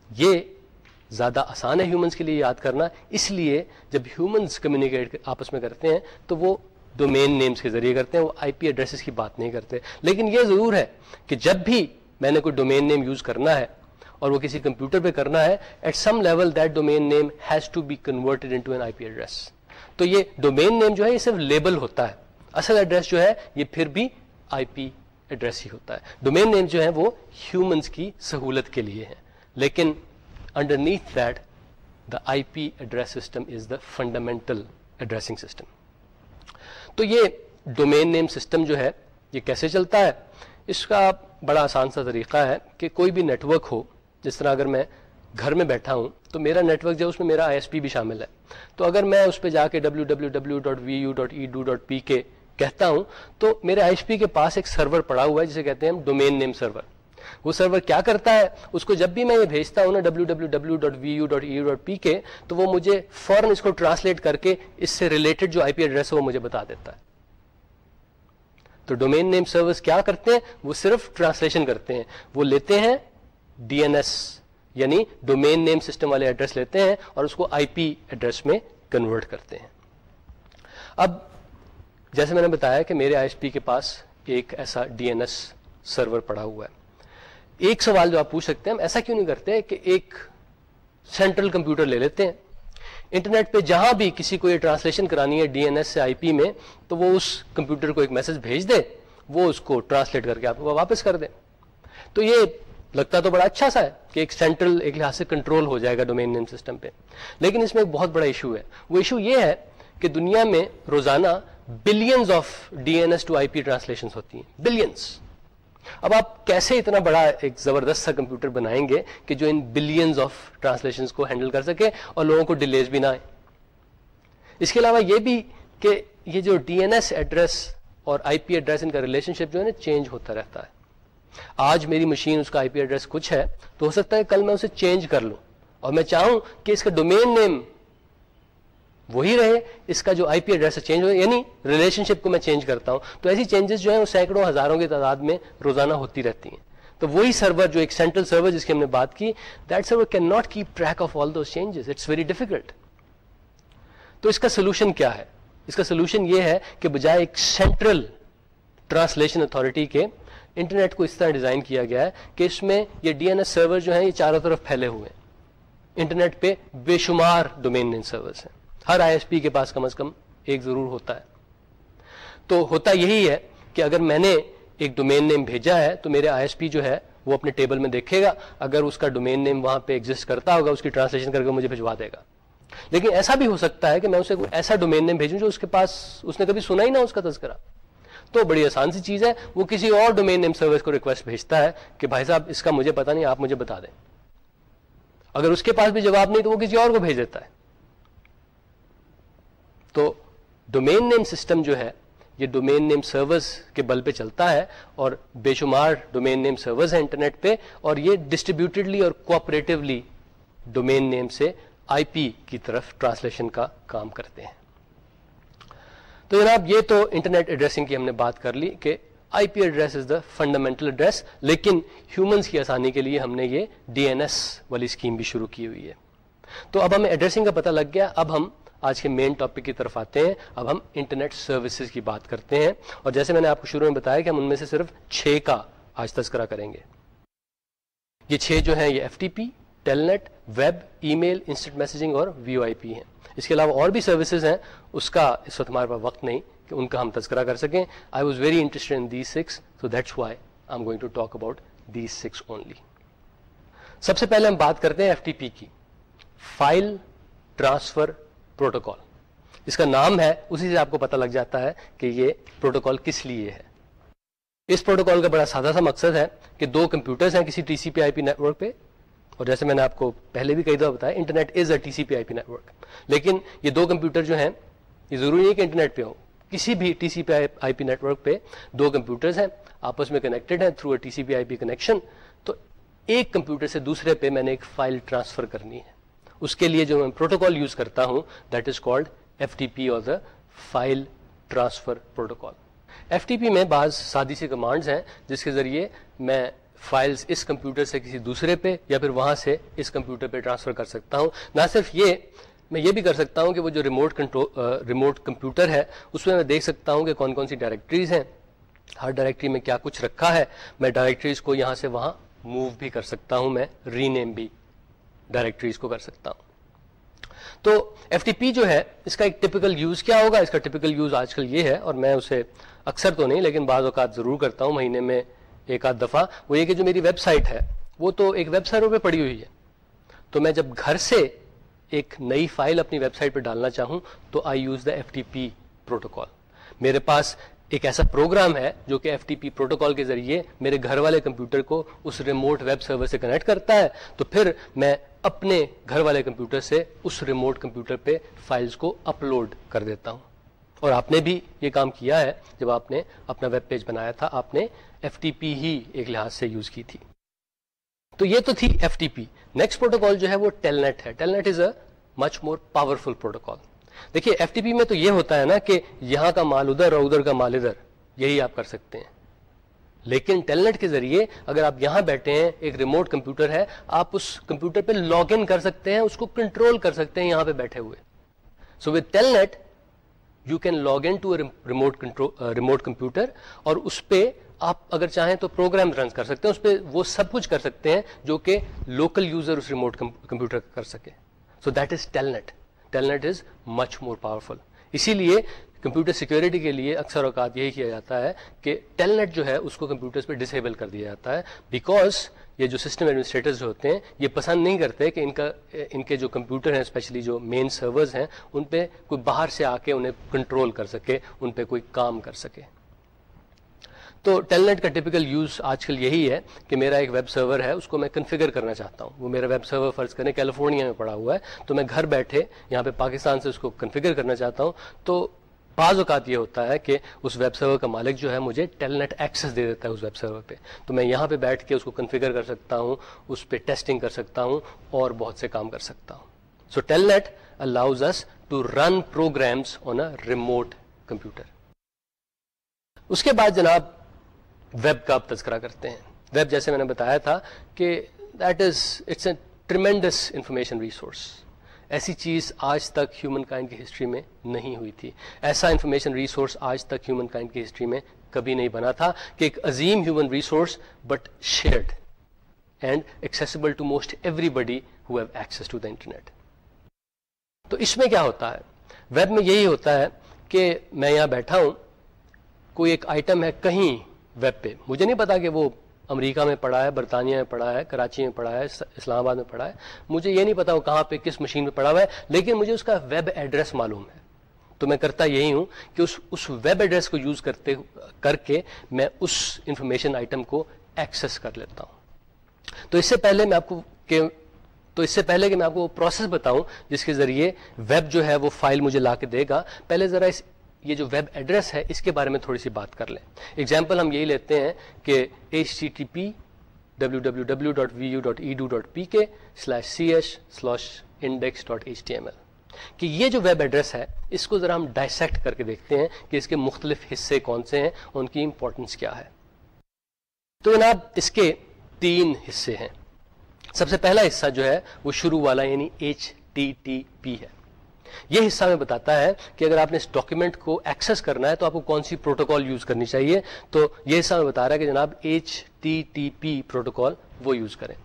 یہ زیادہ آسان ہے ہیومنس کے لیے یاد کرنا۔ اس لیے جب ہیومنس کمیونیکیٹ آپس میں کرتے ہیں، تو وہ ڈومین نیمز کے ذریعے کرتے ہیں، وہ آئی پی ایڈریسز کی بات نہیں کرتے۔ لیکن یہ ضرور ہے کہ جب بھی میں نے کوئی ڈومین نیم یوز کرنا ہے اور وہ کسی کمپیوٹر پہ کرنا ہے at some level that domain name has to be converted into an I P address تو یہ ڈومین نیم جو ہے، یہ صرف لیبل ہوتا ہے۔ اصل ایڈریس جو ہے، یہ پھر بھی آئی پی ایڈریس ہی ہوتا ہے۔ ڈومین نیم جو ہے، وہ ہیومنس کی سہولت کے لیے ہے۔ لیکن underneath that the I P address system is the fundamental addressing system تو یہ ڈومین نیم سسٹم جو ہے، یہ کیسے چلتا ہے؟ اس کا بڑا آسان سا طریقہ ہے کہ کوئی بھی نیٹورک ہو، جس طرح اگر میں گھر میں بیٹھا ہوں، تو میرا نیٹ ورک جو ہے، اس میں میرا آئی ایس پی بھی شامل ہے۔ تو اگر میں اس پہ جا کے W W W dot V U dot edu dot P K کہتا ہوں، تو میرے آئی ایس پی کے پاس ایک سرور پڑا ہوا ہے، جسے کہتے ہیں ڈومین نیم سرور وہ سرور کیا کرتا ہے؟ اس کو جب بھی میں یہ بھیجتا ہوں نا W W W dot V U dot E dot P K, تو وہ مجھے فوراً اس کو ٹرانسلیٹ کر کے اس سے ریلیٹڈ جو آئی پی ایڈریس ہے وہ مجھے بتا دیتا ہے۔ تو ڈومین نیم سروس کیا کرتے ہیں؟ وہ صرف ٹرانسلیشن کرتے ہیں۔ وہ لیتے ہیں ڈی این ایس یعنی ڈومین نیم سسٹم والے ایڈریس لیتے ہیں اور اس کو آئی پی ایڈریس میں کنورٹ کرتے ہیں۔ اب، جیسے میں نے بتایا کہ میرے آئی ایس پی کے پاس ایک ایسا ڈی این ایس سرور پڑا ہوا ہے۔ ایک سوال جو آپ پوچھ سکتے ہیں، ہم ایسا کیوں نہیں کرتے کہ ایک سینٹرل کمپیوٹر لے لیتے ہیں؟ انٹرنیٹ پہ جہاں بھی کسی کو یہ ٹرانسلیشن کرانی ہے ڈی این ایس سے آئی پی میں، تو وہ اس کمپیوٹر کو ایک میسج بھیج دے، وہ اس کو ٹرانسلیٹ کر کے آپ کو واپس کر دے۔ تو یہ لگتا تو بڑا اچھا سا ہے کہ ایک سینٹرل ایک لحاظ سے کنٹرول ہو جائے گا ڈومین نیم سسٹم پہ۔ لیکن اس میں ایک بہت بڑا ایشو ہے۔ وہ ایشو یہ ہے کہ دنیا میں روزانہ billions of D N S to I P translation ہوتی ہیں۔ بلینس اب آپ کیسے اتنا بڑا ایک زبردست سا کمپیوٹر بنائیں گے کہ جو ان بلینز آف ٹرانسلیشن کو ہینڈل کر سکے اور لوگوں کو ڈیلیز بھی نہ آئے؟ اس کے علاوہ یہ بھی کہ یہ جو ڈی این ایس ایڈریس اور آئی پی ایڈریس ان کا ریلیشن شپ جو ہے نا چینج ہوتا رہتا ہے۔ آج میری مشین اس کا آئی پی ایڈریس کچھ ہے تو ہو سکتا ہے کل میں اسے چینج کر لوں اور میں چاہوں کہ اس کا ڈومین نیم وہی رہے، اس کا جو آئی پی ایڈریس چینج ہو یعنی ریلیشن شپ کو میں چینج کرتا ہوں۔ تو ایسی چینجز جو ہیں، وہ سینکڑوں ہزاروں کی تعداد میں روزانہ ہوتی رہتی ہیں۔ تو وہی سرور جو ایک سینٹرل سرور جس کی ہم نے بات کی that server can not keep track of all those changes it's very difficult تو اس کا سولوشن کیا ہے؟ اس کا سولوشن یہ ہے کہ بجائے ایک سینٹرل ٹرانسلیشن اتارٹی کے انٹرنیٹ کو اس طرح ڈیزائن کیا گیا ہے کہ اس میں یہ ڈی این ایس سرور جو ہیں، یہ چاروں طرف پھیلے ہوئے ہیں۔ انٹرنیٹ پہ بے شمار ڈومین نیم سرورس ہیں۔ ہر آئی ایس پی کے پاس کم از کم ایک ضرور ہوتا ہے۔ تو ہوتا یہی ہے کہ اگر میں نے ایک ڈومین نیم بھیجا ہے تو میرے آئی ایس پی جو ہے وہ اپنے ٹیبل میں دیکھے گا۔ اگر اس کا ڈومین نیم وہاں پہ ایگزٹ کرتا ہوگا، اس کی ٹرانسلیشن کر کے مجھے بھجوا دے گا۔ لیکن ایسا بھی ہو سکتا ہے کہ میں اسے ایسا ڈومین نیم بھیجوں جو اس کے پاس، اس نے کبھی سنا ہی نہ اس کا تذکرہ۔ تو بڑی آسان سی چیز ہے۔ وہ کسی اور ڈومین نیم سروس کو ریکویسٹ بھیجتا ہے کہ بھائی صاحب، اس کا مجھے پتا نہیں، آپ مجھے بتا دیں۔ اگر اس کے پاس بھی جواب نہیں تو وہ کسی اور کو بھیج دیتا ہے۔ تو ڈومین نیم سسٹم جو ہے، یہ ڈومین نیم سروس کے بل پہ چلتا ہے اور بے شمار ڈومین نیم سروس ہیں انٹرنیٹ پہ اور یہ ڈسٹریبیوٹیڈلی اور کوآپریٹولی ڈومین نیم سے آئی پی کی طرف ٹرانسلیشن کا کام کرتے ہیں۔ تو جناب یہ تو انٹرنیٹ ایڈریسنگ کی ہم نے بات کر لی کہ I P address is the fundamental address لیکن ہیومنس کی آسانی کے لیے ہم نے یہ ڈی این ایس والی اسکیم بھی شروع کی ہوئی ہے۔ تو اب ہمیں ایڈریسنگ کا پتہ لگ گیا، اب ہم آج کے مین ٹاپک کی طرف آتے ہیں۔ اب ہم انٹرنیٹ سروسز کی بات کرتے ہیں۔ اور جیسے میں نے آپ کو شروع میں بتایا کہ ہم ان میں سے صرف چھ کا آج تذکرہ کریں گے۔ یہ چھ جو ہیں، یہ F T P telnet web email instant messaging اور وی او آئی پی ہیں۔ اس کے علاوہ اور بھی سروسز ہیں۔ اس کا اس وقت ہمارے پاس وقت نہیں کہ ان کا ہم تذکرہ کر سکیں۔ I was very interested in these six so that's why I'm going to talk about these six only سب سے پہلے ہم بات کرتے ہیں ایف ٹی پی کی۔ فائل ٹرانسفر پروٹوکال اس کا نام ہے، اسی سے آپ کو پتا لگ جاتا ہے کہ یہ پروٹوکال کس لیے ہے۔ اس پروٹوکال کا بڑا سادہ سا مقصد ہے کہ دو کمپیوٹرز ہیں کسی T C P I P network پہ، اور جیسے میں نے آپ کو پہلے بھی کئی دفعہ بتایا، internet is a T C P I P network لیکن یہ دو کمپیوٹر جو ہیں، یہ ضروری نہیں کہ انٹرنیٹ پہ ہو کسی بھی T C P I P network پہ دو کمپیوٹرز ہیں، آپس میں کنیکٹڈ ہیں through a T C P I P connection تو ایک کمپیوٹر سے دوسرے پہ میں نے ایک فائل ٹرانسفر کرنی ہے۔ اس کے لیے جو میں پروٹوکال یوز کرتا ہوں that is called F T P اور the file transfer protocol F T P میں بعض سادی سی کمانڈز ہیں، جس کے ذریعے میں فائلز اس کمپیوٹر سے کسی دوسرے پہ یا پھر وہاں سے اس کمپیوٹر پہ ٹرانسفر کر سکتا ہوں۔ نہ صرف یہ، میں یہ بھی کر سکتا ہوں کہ وہ جو ریموٹ کنٹرول ریموٹ کمپیوٹر ہے، اس میں میں دیکھ سکتا ہوں کہ کون کون سی ڈائریکٹریز ہیں۔ ہر ڈائریکٹری میں کیا کچھ رکھا ہے۔ میں ڈائریکٹریز کو یہاں سے وہاں موو بھی کر سکتا ہوں، میں ری نیم بھی۔ ڈائریکٹریز کو کر سکتا ہوں۔ تو ایف ٹی پی جو ہے، اس کا ایک ٹپکل یوز کیا ہوگا؟ اس کا ٹپکل یوز آج کل یہ ہے، اور میں اسے اکثر تو نہیں، لیکن بعض اوقات ضرور کرتا ہوں۔ مہینے میں ایک آدھ دفعہ۔ وہ یہ کہ جو میری ویب سائٹ ہے، وہ تو ایک ویب سائٹ پہ پڑی ہوئی ہے۔ تو میں جب گھر سے ایک نئی فائل اپنی ویب سائٹ پہ ڈالنا چاہوں، تو I use the F T P protocol میرے پاس ایک ایسا پروگرام ہے جو کہ ایف ٹی پی پروٹوکال کے ذریعے میرے گھر والے کمپیوٹر کو اس ریموٹ ویب سرور سے کنیکٹ کرتا ہے، تو پھر میں اپنے گھر والے کمپیوٹر سے اس ریموٹ کمپیوٹر پہ فائلز کو اپلوڈ کر دیتا ہوں۔ اور آپ نے بھی یہ کام کیا ہے، جب آپ نے اپنا ویب پیج بنایا تھا، آپ نے ایف ٹی پی ہی ایک لحاظ سے یوز کی تھی۔ تو یہ تو تھی F T P. Next protocol جو ہے وہ ٹیل نیٹ ہے۔ Telnet is a much more powerful protocol دیکھیے ایف ٹی پی میں تو یہ ہوتا ہے نا کہ یہاں کا مال ادھر اور ادھر کا مال ادھر، یہی آپ کر سکتے ہیں۔ لیکن ٹیل نیٹ کے ذریعے اگر آپ یہاں بیٹھے ہیں، ایک ریموٹ کمپیوٹر ہے، آپ اس کمپیوٹر پہ لاگ ان کر سکتے ہیں، اس کو کنٹرول کر سکتے ہیں یہاں پہ بیٹھے ہوئے۔ So with telnet you can log in to remote remote computer اور اس پہ آپ اگر چاہیں تو پروگرام رن کر سکتے ہیں۔ اس پہ وہ سب کچھ کر سکتے ہیں جو کہ لوکل یوزر اس ریموٹ کمپیوٹر کر سکے۔ So that is tel talent telnet is much more powerful اسی لیے کمپیوٹر سیکورٹی کے لیے اکثر اوقات یہی کیا جاتا ہے کہ ٹیل نیٹ جو ہے اس کو کمپیوٹرز پہ ڈسیبل کر دیا جاتا ہے بیکاز یہ جو سسٹم ایڈمنسٹریٹرز ہوتے ہیں یہ پسند نہیں کرتے کہ ان کا، ان کے جو کمپیوٹر ہیں اسپیشلی جو مین سرورز ہیں ان پہ کوئی باہر سے آ کے انہیں کنٹرول کر سکے، ان پہ کوئی کام کر سکے۔ تو ٹیل نیٹ کا ٹپکل یوز آج کل یہی ہے کہ میرا ایک ویب سرور ہے، اس کو میں کنفیگر کرنا چاہتا ہوں۔ وہ میرا ویب سرور فرض کریں کیلیفورنیا میں پڑا ہوا ہے۔ تو میں گھر بیٹھے یہاں پہ پاکستان سے اس کو کنفیگر کرنا چاہتا ہوں۔ تو بعض اوقات یہ ہوتا ہے کہ اس ویب سرور کا مالک جو ہے مجھے ٹیل نیٹ ایکسیس دے دیتا ہے اس ویب سرور پہ۔ تو میں یہاں پہ بیٹھ کے اس کو کنفیگر کر سکتا ہوں، اس پہ ٹیسٹنگ کر سکتا ہوں اور بہت سے کام کر سکتا ہوں۔ So telnet allows us to run programs on a remote computer اس کے بعد جناب ویب کا آپ تذکرہ کرتے ہیں۔ ویب جیسے میں نے بتایا تھا کہ that is it's a tremendous information resource ایسی چیز آج تک ہیومن کائنڈ کی ہسٹری میں نہیں ہوئی تھی۔ ایسا انفارمیشن ریسورس آج تک ہیومن کائنڈ کی ہسٹری میں کبھی نہیں بنا تھا کہ ایک عظیم human resource but shared and accessible to most everybody who have access to the internet تو اس میں کیا ہوتا ہے؟ ویب میں یہی ہوتا ہے کہ میں یہاں بیٹھا ہوں، کوئی ایک آئٹم ہے کہیں ویب پہ۔ مجھے نہیں پتا کہ وہ امریکہ میں پڑھا ہے، برطانیہ میں پڑھا ہے، کراچی میں پڑھا ہے اسلام آباد میں پڑھا ہے۔ مجھے یہ نہیں پتا وہ کہاں پہ کس مشین میں پڑھا ہوا ہے، لیکن مجھے اس کا ویب ایڈریس معلوم ہے۔ تو میں کرتا یہی ہوں کہ اس اس ویب ایڈریس کو یوز کرتے کر کے میں اس انفارمیشن آئٹم کو ایکسس کر لیتا ہوں۔ تو اس سے پہلے میں آپ کو کہ، تو اس سے پہلے کہ میں آپ کو وہ پروسیس بتاؤں جس کے ذریعے ویب جو ہے وہ فائل مجھے لا کے دے گا۔ پہلے ذرا اس یہ جو ویب ایڈریس ہے، اس کے بارے میں تھوڑی سی بات کر لیں۔ ایگزامپل ہم یہی لیتے ہیں کہ H T T P W W W dot V U dot edu dot P K slash C H slash index dot H T M L کہ یہ جو ویب ایڈریس ہے، اس کو ذرا ہم ڈائسیکٹ کر کے دیکھتے ہیں کہ اس کے مختلف حصے کون سے ہیں، ان کی امپورٹنس کیا ہے۔ تو جناب، اس کے تین حصے ہیں۔ سب سے پہلا حصہ جو ہے، وہ شروع والا یعنی ایچ ٹی ٹی پی ہے۔ یہ حصہ میں بتاتا ہے کہ اگر آپ نے اس ڈاکیومنٹ کو ایکسس کرنا ہے تو آپ کو کون سی پروٹوکال یوز کرنی چاہیے؟ تو یہ حصہ میں بتا رہا ہے کہ جناب H T T P protocol وہ یوز کریں۔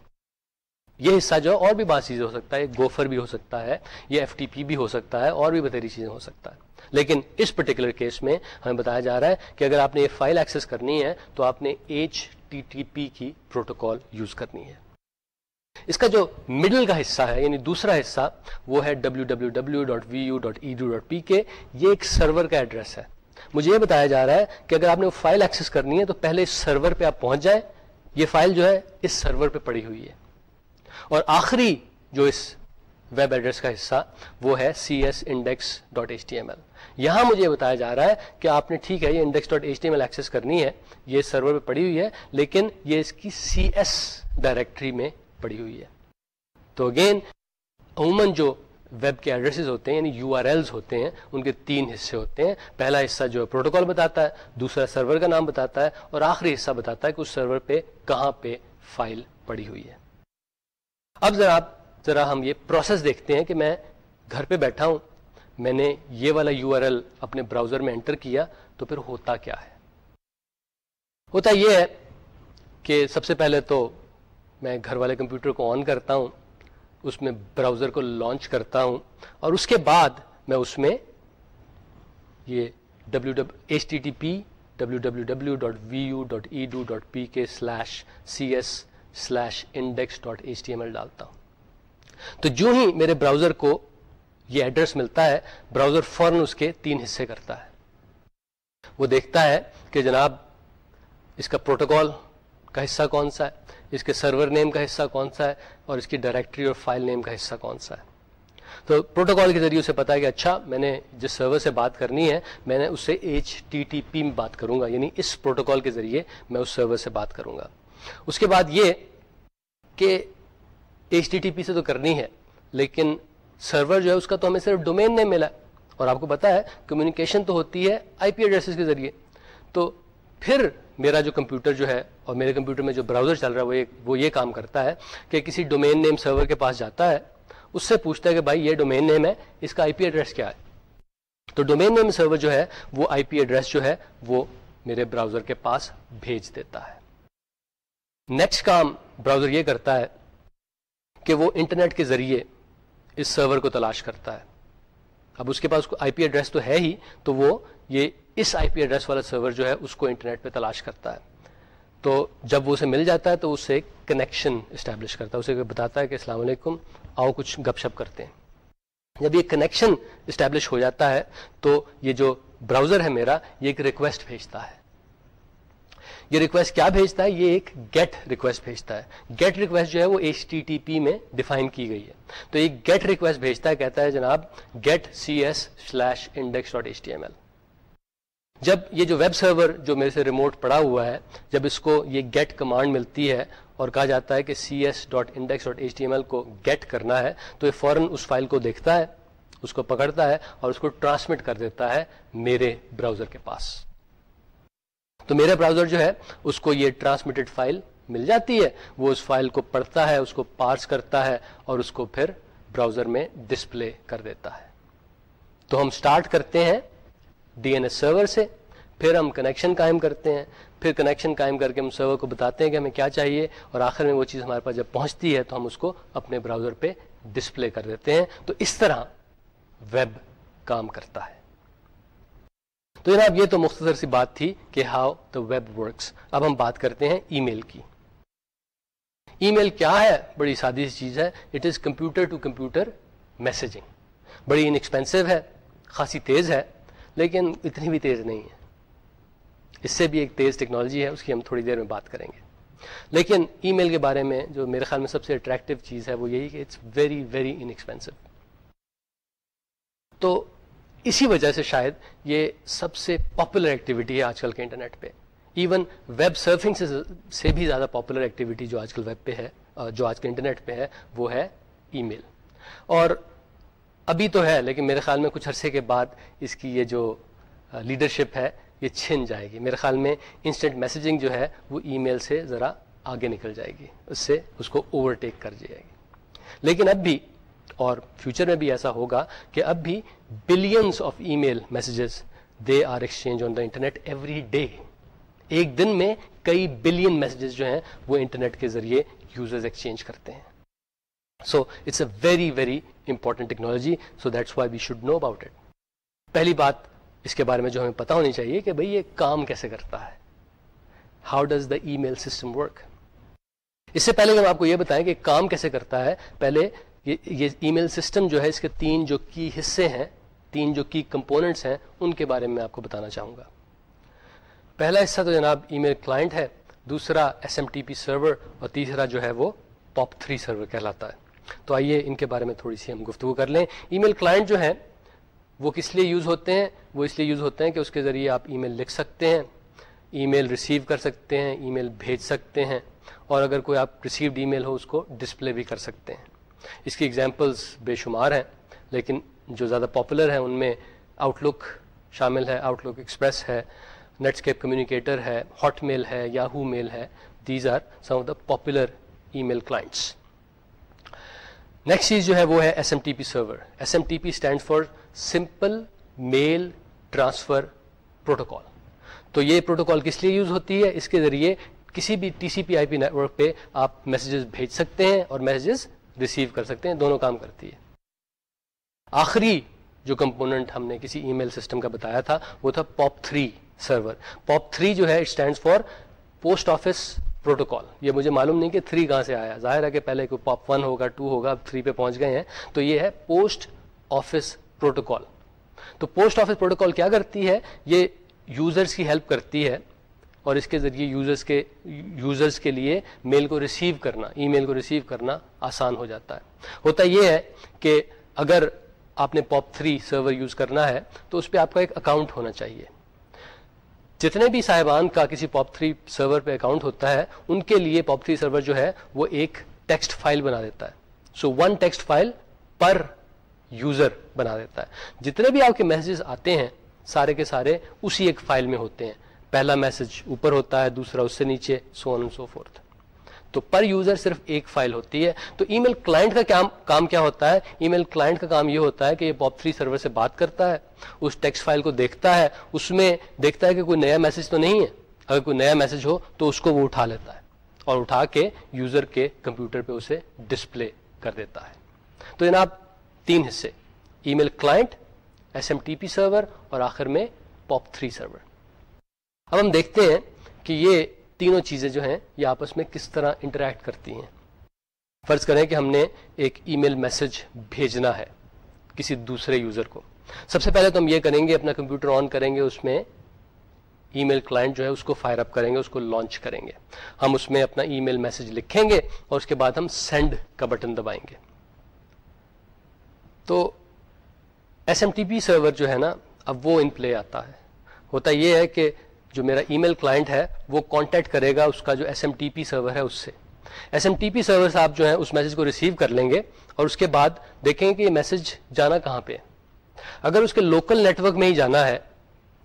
یہ حصہ جو ہے اور بھی بات چیزیں ہو سکتا ہے گوفر بھی ہو سکتا ہے یہ ایف ٹی پی بھی ہو سکتا ہے، اور بھی بتری چیزیں ہو سکتا ہے۔ لیکن اس پرٹیکولر کیس میں ہمیں بتایا جا رہا ہے کہ اگر آپ نے یہ فائل ایکسس کرنی ہے تو آپ نے ایچ ٹی ٹی پی کی پروٹوکال یوز کرنی ہے۔ اس کا جو مڈل کا حصہ ہے یعنی دوسرا حصہ، وہ ہے W W W dot V U dot edu dot P K یہ ایک سرور کا ایڈریس ہے۔ مجھے یہ بتایا جا رہا ہے کہ اگر آپ نے وہ فائل ایکسس کرنی ہے تو پہلے اس سرور پہ آپ پہنچ جائیں۔ یہ فائل جو ہے، اس سرور پہ پڑی ہوئی ہے۔ اور آخری جو اس ویب ایڈریس کا حصہ، وہ ہے C S index dot H T M L یہاں مجھے بتایا جا رہا ہے کہ آپ نے، ٹھیک ہے، یہ index dot H T M L access کرنی ہے، یہ سرور پہ پڑی ہوئی ہے، لیکن یہ اس کی سی ایس ڈائریکٹری میں پڑی ہوئی ہے۔ تو اگین عموماً جو ویب کے ایڈریسز ہوتے ہیں یعنی یو آر ایلز ہوتے ہیں، ان کے تین حصے ہوتے ہیں۔ پہلا حصہ جو ہے پروٹوکال بتاتا ہے، دوسرا سرور کا نام بتاتا ہے، اور آخری حصہ بتاتا ہے کہ اس سرور پہ کہاں پہ فائل پڑی ہوئی ہے۔ اب ذرا آپ، ذرا ہم یہ پروسیس دیکھتے ہیں کہ میں گھر پہ بیٹھا ہوں۔ میں نے یہ والا یو آر ایل اپنے براؤزر میں انٹر کیا، تو پھر ہوتا کیا ہے؟ ہوتا یہ ہے کہ سب سے پہلے تو میں گھر والے کمپیوٹر کو آن کرتا ہوں، اس میں براؤزر کو لانچ کرتا ہوں، اور اس کے بعد میں اس میں یہ W W H T T P W W W dot V U dot edu dot P K slash C S slash index dot H T M L ڈالتا ہوں۔ تو جو ہی میرے براؤزر کو یہ ایڈریس ملتا ہے، براؤزر فوراً اس کے تین حصے کرتا ہے۔ وہ دیکھتا ہے کہ جناب، اس کا پروٹوکال کا حصہ کون سا ہے؟ اس کے سرور نیم کا حصہ کون سا ہے اور اس کی ڈائریکٹری اور فائل نیم کا حصہ کون سا ہے۔ تو پروٹوکال کے ذریعے سے پتا ہے کہ اچھا میں نے جس سرور سے بات کرنی ہے، میں نے اس سے ایچ ٹی ٹی پی میں بات کروں گا یعنی اس پروٹوکال کے ذریعے میں اس سرور سے بات کروں گا اس کے بعد یہ کہ ایچ ٹی ٹی پی سے تو کرنی ہے، لیکن سرور جو ہے اس کا تو ہمیں صرف ڈومین نہیں ملا اور آپ کو پتا ہے کمیونیکیشن تو ہوتی ہے آئی پی ایڈریسز کے ذریعے۔ تو پھر میرا جو کمپیوٹر جو ہے اور میرے کمپیوٹر میں جو براؤزر چل رہا ہے، وہ یہ کام کرتا ہے کہ کسی ڈومین نیم سرور کے پاس جاتا ہے، اس سے پوچھتا ہے کہ بھائی یہ ڈومین نیم ہے، اس کا آئی پی ایڈریس کیا ہے؟ تو ڈومین نیم سرور جو ہے، وہ آئی پی ایڈریس جو ہے، وہ میرے براؤزر کے پاس بھیج دیتا ہے۔ نیکسٹ کام براؤزر یہ کرتا ہے کہ وہ انٹرنیٹ کے ذریعے اس سرور کو تلاش کرتا ہے۔ اب اس کے پاس آئی پی ایڈریس تو ہے ہی، تو وہ یہ اس آئی پی ایڈریس والا سرور جو ہے اس کو انٹرنیٹ پہ تلاش کرتا ہے۔ تو جب وہ اسے مل جاتا ہے تو اس سے ایک کنیکشن اسٹیبلش کرتا ہے۔ اسے بتاتا ہے کہ السلام علیکم، آؤ کچھ گپ شپ کرتے ہیں۔ جب یہ کنیکشن اسٹیبلش ہو جاتا ہے تو یہ جو براؤزر ہے میرا، یہ ایک ریکویسٹ بھیجتا ہے۔ یہ ریکویسٹ کیا بھیجتا ہے؟ یہ ایک گیٹ ریکویسٹ بھیجتا ہے۔ گیٹ ریکویسٹ جو ہے وہ ایچ ٹی ٹی پی میں ڈیفائن کی گئی ہے۔ تو یہ گیٹ ریکویسٹ بھیجتا ہے، کہتا ہے جناب get C S slash index dot H T M L جب یہ جو ویب سرور جو میرے سے ریموٹ پڑا ہوا ہے، جب اس کو یہ گیٹ کمانڈ ملتی ہے اور کہا جاتا ہے کہ C S dot index dot H T M L کو گیٹ کرنا ہے، تو یہ فوراً اس فائل کو دیکھتا ہے، اس کو پکڑتا ہے اور اس کو ٹرانسمٹ کر دیتا ہے میرے براؤزر کے پاس۔ تو میرے براؤزر جو ہے، اس کو یہ ٹرانسمیٹڈ فائل مل جاتی ہے، وہ اس فائل کو پڑھتا ہے، اس کو پارس کرتا ہے اور اس کو پھر براؤزر میں ڈسپلے کر دیتا ہے۔ تو ہم سٹارٹ کرتے ہیں ڈی این ایس سرور سے، پھر ہم کنیکشن قائم کرتے ہیں۔ پھر کنیکشن قائم کر کے ہم سرور کو بتاتے ہیں کہ ہمیں کیا چاہیے اور آخر میں وہ چیز ہمارے پاس جب پہنچتی ہے تو ہم اس کو اپنے براؤزر پہ ڈسپلے کر دیتے ہیں۔ تو اس طرح ویب کام کرتا ہے۔ تو جناب، یہ تو مختصر سی بات تھی کہ ہاؤ دا ویب ورکس اب ہم بات کرتے ہیں ای میل کی۔ ای میل کیا ہے؟ بڑی سادی سی چیز ہے۔ It is computer to computer messaging بڑی انکسپینسو ہے، خاصی تیز ہے۔ لیکن اتنی بھی تیز نہیں ہے۔ اس سے بھی ایک تیز ٹیکنالوجی ہے، اس کی ہم تھوڑی دیر میں بات کریں گے۔ لیکن ای میل کے بارے میں جو میرے خیال میں سب سے اٹریکٹیو چیز ہے، وہ یہی کہ اٹس ویری ویری انکسپینسو تو اسی وجہ سے شاید یہ سب سے پاپولر ایکٹیویٹی ہے آج کل کے انٹرنیٹ پہ۔ ایون ویب سرفنگ سے بھی زیادہ پاپولر ایکٹیویٹی جو آج کل ویب پہ ہے، جو آج کل انٹرنیٹ پہ ہے، وہ ہے ای میل۔ اور ابھی تو ہے، لیکن میرے خیال میں کچھ عرصے کے بعد اس کی یہ جو لیڈرشپ ہے، یہ چھن جائے گی۔ میرے خیال میں انسٹنٹ میسیجنگ جو ہے، وہ ای میل سے ذرا آگے نکل جائے گی۔ اس سے اس کو اوورٹیک کر جائے گی۔ لیکن اب بھی، اور فیوچر میں بھی ایسا ہوگا کہ اب بھی billions of email messages they are exchange on the internet every day ایک دن میں کئی بلین میسیجز جو ہیں، وہ انٹرنیٹ کے ذریعے یوزرز ایکسچینج کرتے ہیں۔ So it's a very very important technology so that's why we should know about it پہلی بات اس کے بارے میں جو ہمیں پتا ہونی چاہیے کہ بھئی یہ کام کیسے کرتا ہے؟ How does the email system work اس سے پہلے ہم آپ کو یہ بتائیں کہ کام کیسے کرتا ہے، پہلے یہ ای میل سسٹم جو ہے، اس کے تین جو کی حصے ہیں، تین جو کی کمپوننٹس ہیں، ان کے بارے میں آپ کو بتانا چاہوں گا۔ پہلا حصہ تو جناب ای میل کلائنٹ ہے، دوسرا S M T P server اور تیسرا جو ہے وہ پاپ تھری سرور کہلاتا ہے۔ تو آئیے ان کے بارے میں تھوڑی سی ہم گفتگو کر لیں۔ ای میل کلائنٹ جو ہیں، وہ کس لیے یوز ہوتے ہیں؟ وہ اس لیے یوز ہوتے ہیں کہ اس کے ذریعے آپ ای میل لکھ سکتے ہیں ای میل ریسیو کر سکتے ہیں ای میل بھیج سکتے ہیں، اور اگر کوئی آپ ریسیوڈ ای میل ہو، اس کو ڈسپلے بھی کر سکتے ہیں۔ اس کی ایگزامپلس بے شمار ہیں، لیکن جو زیادہ پاپولر ہیں، ان میں آؤٹ لک شامل ہے آؤٹ لک ایکسپریس ہے نیٹسکیپ کمیونیکیٹر ہے ہاٹ میل ہے یاہو میل ہے۔ These are some of the popular email clients next چیز جو ہے وہ ہے S M T P server S M T P stand for simple mail transfer protocol تو یہ پروٹوکال کس لیے یوز ہوتی ہے؟ اس کے ذریعے کسی بھی T C P I P network پہ آپ میسیجز بھیج سکتے ہیں اور میسیجز ریسیو کر سکتے ہیں، دونوں کام کرتی ہے۔ آخری جو کمپوننٹ ہم نے کسی ای میل سسٹم کا بتایا تھا، وہ تھا پاپ تھری سرور پاپ تھری جو ہے stand for post office protocol یہ مجھے معلوم نہیں کہ تھری کہاں سے آیا۔ ظاہر ہے کہ پہلے کوئی پاپ ون ہوگا ٹو ہوگا، اب تھری پہ پہنچ گئے ہیں۔ تو یہ ہے پوسٹ آفس پروٹوکال تو پوسٹ آفس پروٹوکال کیا کرتی ہے؟ یہ یوزرس کی ہیلپ کرتی ہے اور اس کے ذریعے یوزرس کے یوزرس کے لیے میل کو ریسیو کرنا ای میل کو ریسیو کرنا آسان ہو جاتا ہے۔ ہوتا یہ ہے کہ اگر آپ نے پاپ تھری سرور یوز کرنا ہے تو اس پہ آپ کا ایک اکاؤنٹ ہونا چاہیے۔ جتنے بھی صاحبان کا کسی پاپ تھری سرور پہ اکاؤنٹ ہوتا ہے، ان کے لیے پاپ تھری سرور جو ہے، وہ ایک ٹیکسٹ فائل بنا دیتا ہے۔ سو ون ٹیکسٹ فائل پر یوزر بنا دیتا ہے۔ جتنے بھی آپ کے میسیجز آتے ہیں، سارے کے سارے اسی ایک فائل میں ہوتے ہیں۔ پہلا میسج اوپر ہوتا ہے، دوسرا اس سے نیچے سو سو فورتھ تو پر یوزر صرف ایک فائل ہوتی ہے۔ تو ای میل کلائنٹ کا کام کیا ہوتا ہے؟ ای میل کلائنٹ کا کام یہ ہوتا ہے کہ یہ پاپ تھری سرور سے بات کرتا ہے، اس ٹیکسٹ فائل کو دیکھتا ہے، اس میں دیکھتا ہے کہ کوئی نیا میسج تو نہیں ہے۔ اگر کوئی نیا میسج ہو تو اس کو وہ اٹھا لیتا ہے اور اٹھا کے یوزر کے کمپیوٹر پہ اسے ڈسپلے کر دیتا ہے۔ تو جناب، تین حصے۔ Email client S M T P server اور آخر میں پاپ تھری سرور۔ اب ہم دیکھتے ہیں کہ یہ تینوں چیزیں جو ہیں یہ آپس میں کس طرح انٹریکٹ کرتی ہیں۔ فرض کریں کہ ہم نے ایک ای میل میسج بھیجنا ہے کسی دوسرے یوزر کو۔ سب سے پہلے تو ہم یہ کریں گے، اپنا کمپیوٹر آن کریں گے، اس میں ای میل کلائنٹ جو ہے اس کو فائر اپ کریں گے، اس کو لانچ کریں گے۔ ہم اس میں اپنا ای میل میسج لکھیں گے اور اس کے بعد ہم سینڈ کا بٹن دبائیں گے۔ تو S M T P server جو ہے نا، اب وہ ان پلے آتا ہے۔ ہوتا یہ ہے کہ جو میرا ای میل کلائنٹ ہے، وہ کانٹیکٹ کرے گا اس کا جو S M T P server ہے اس سے۔ S M T P server صاحب جو ہے اس میسج کو ریسیو کر لیں گے اور اس کے بعد دیکھیں کہ یہ میسج جانا کہاں پہ اگر اس کے لوکل نیٹورک میں ہی جانا ہے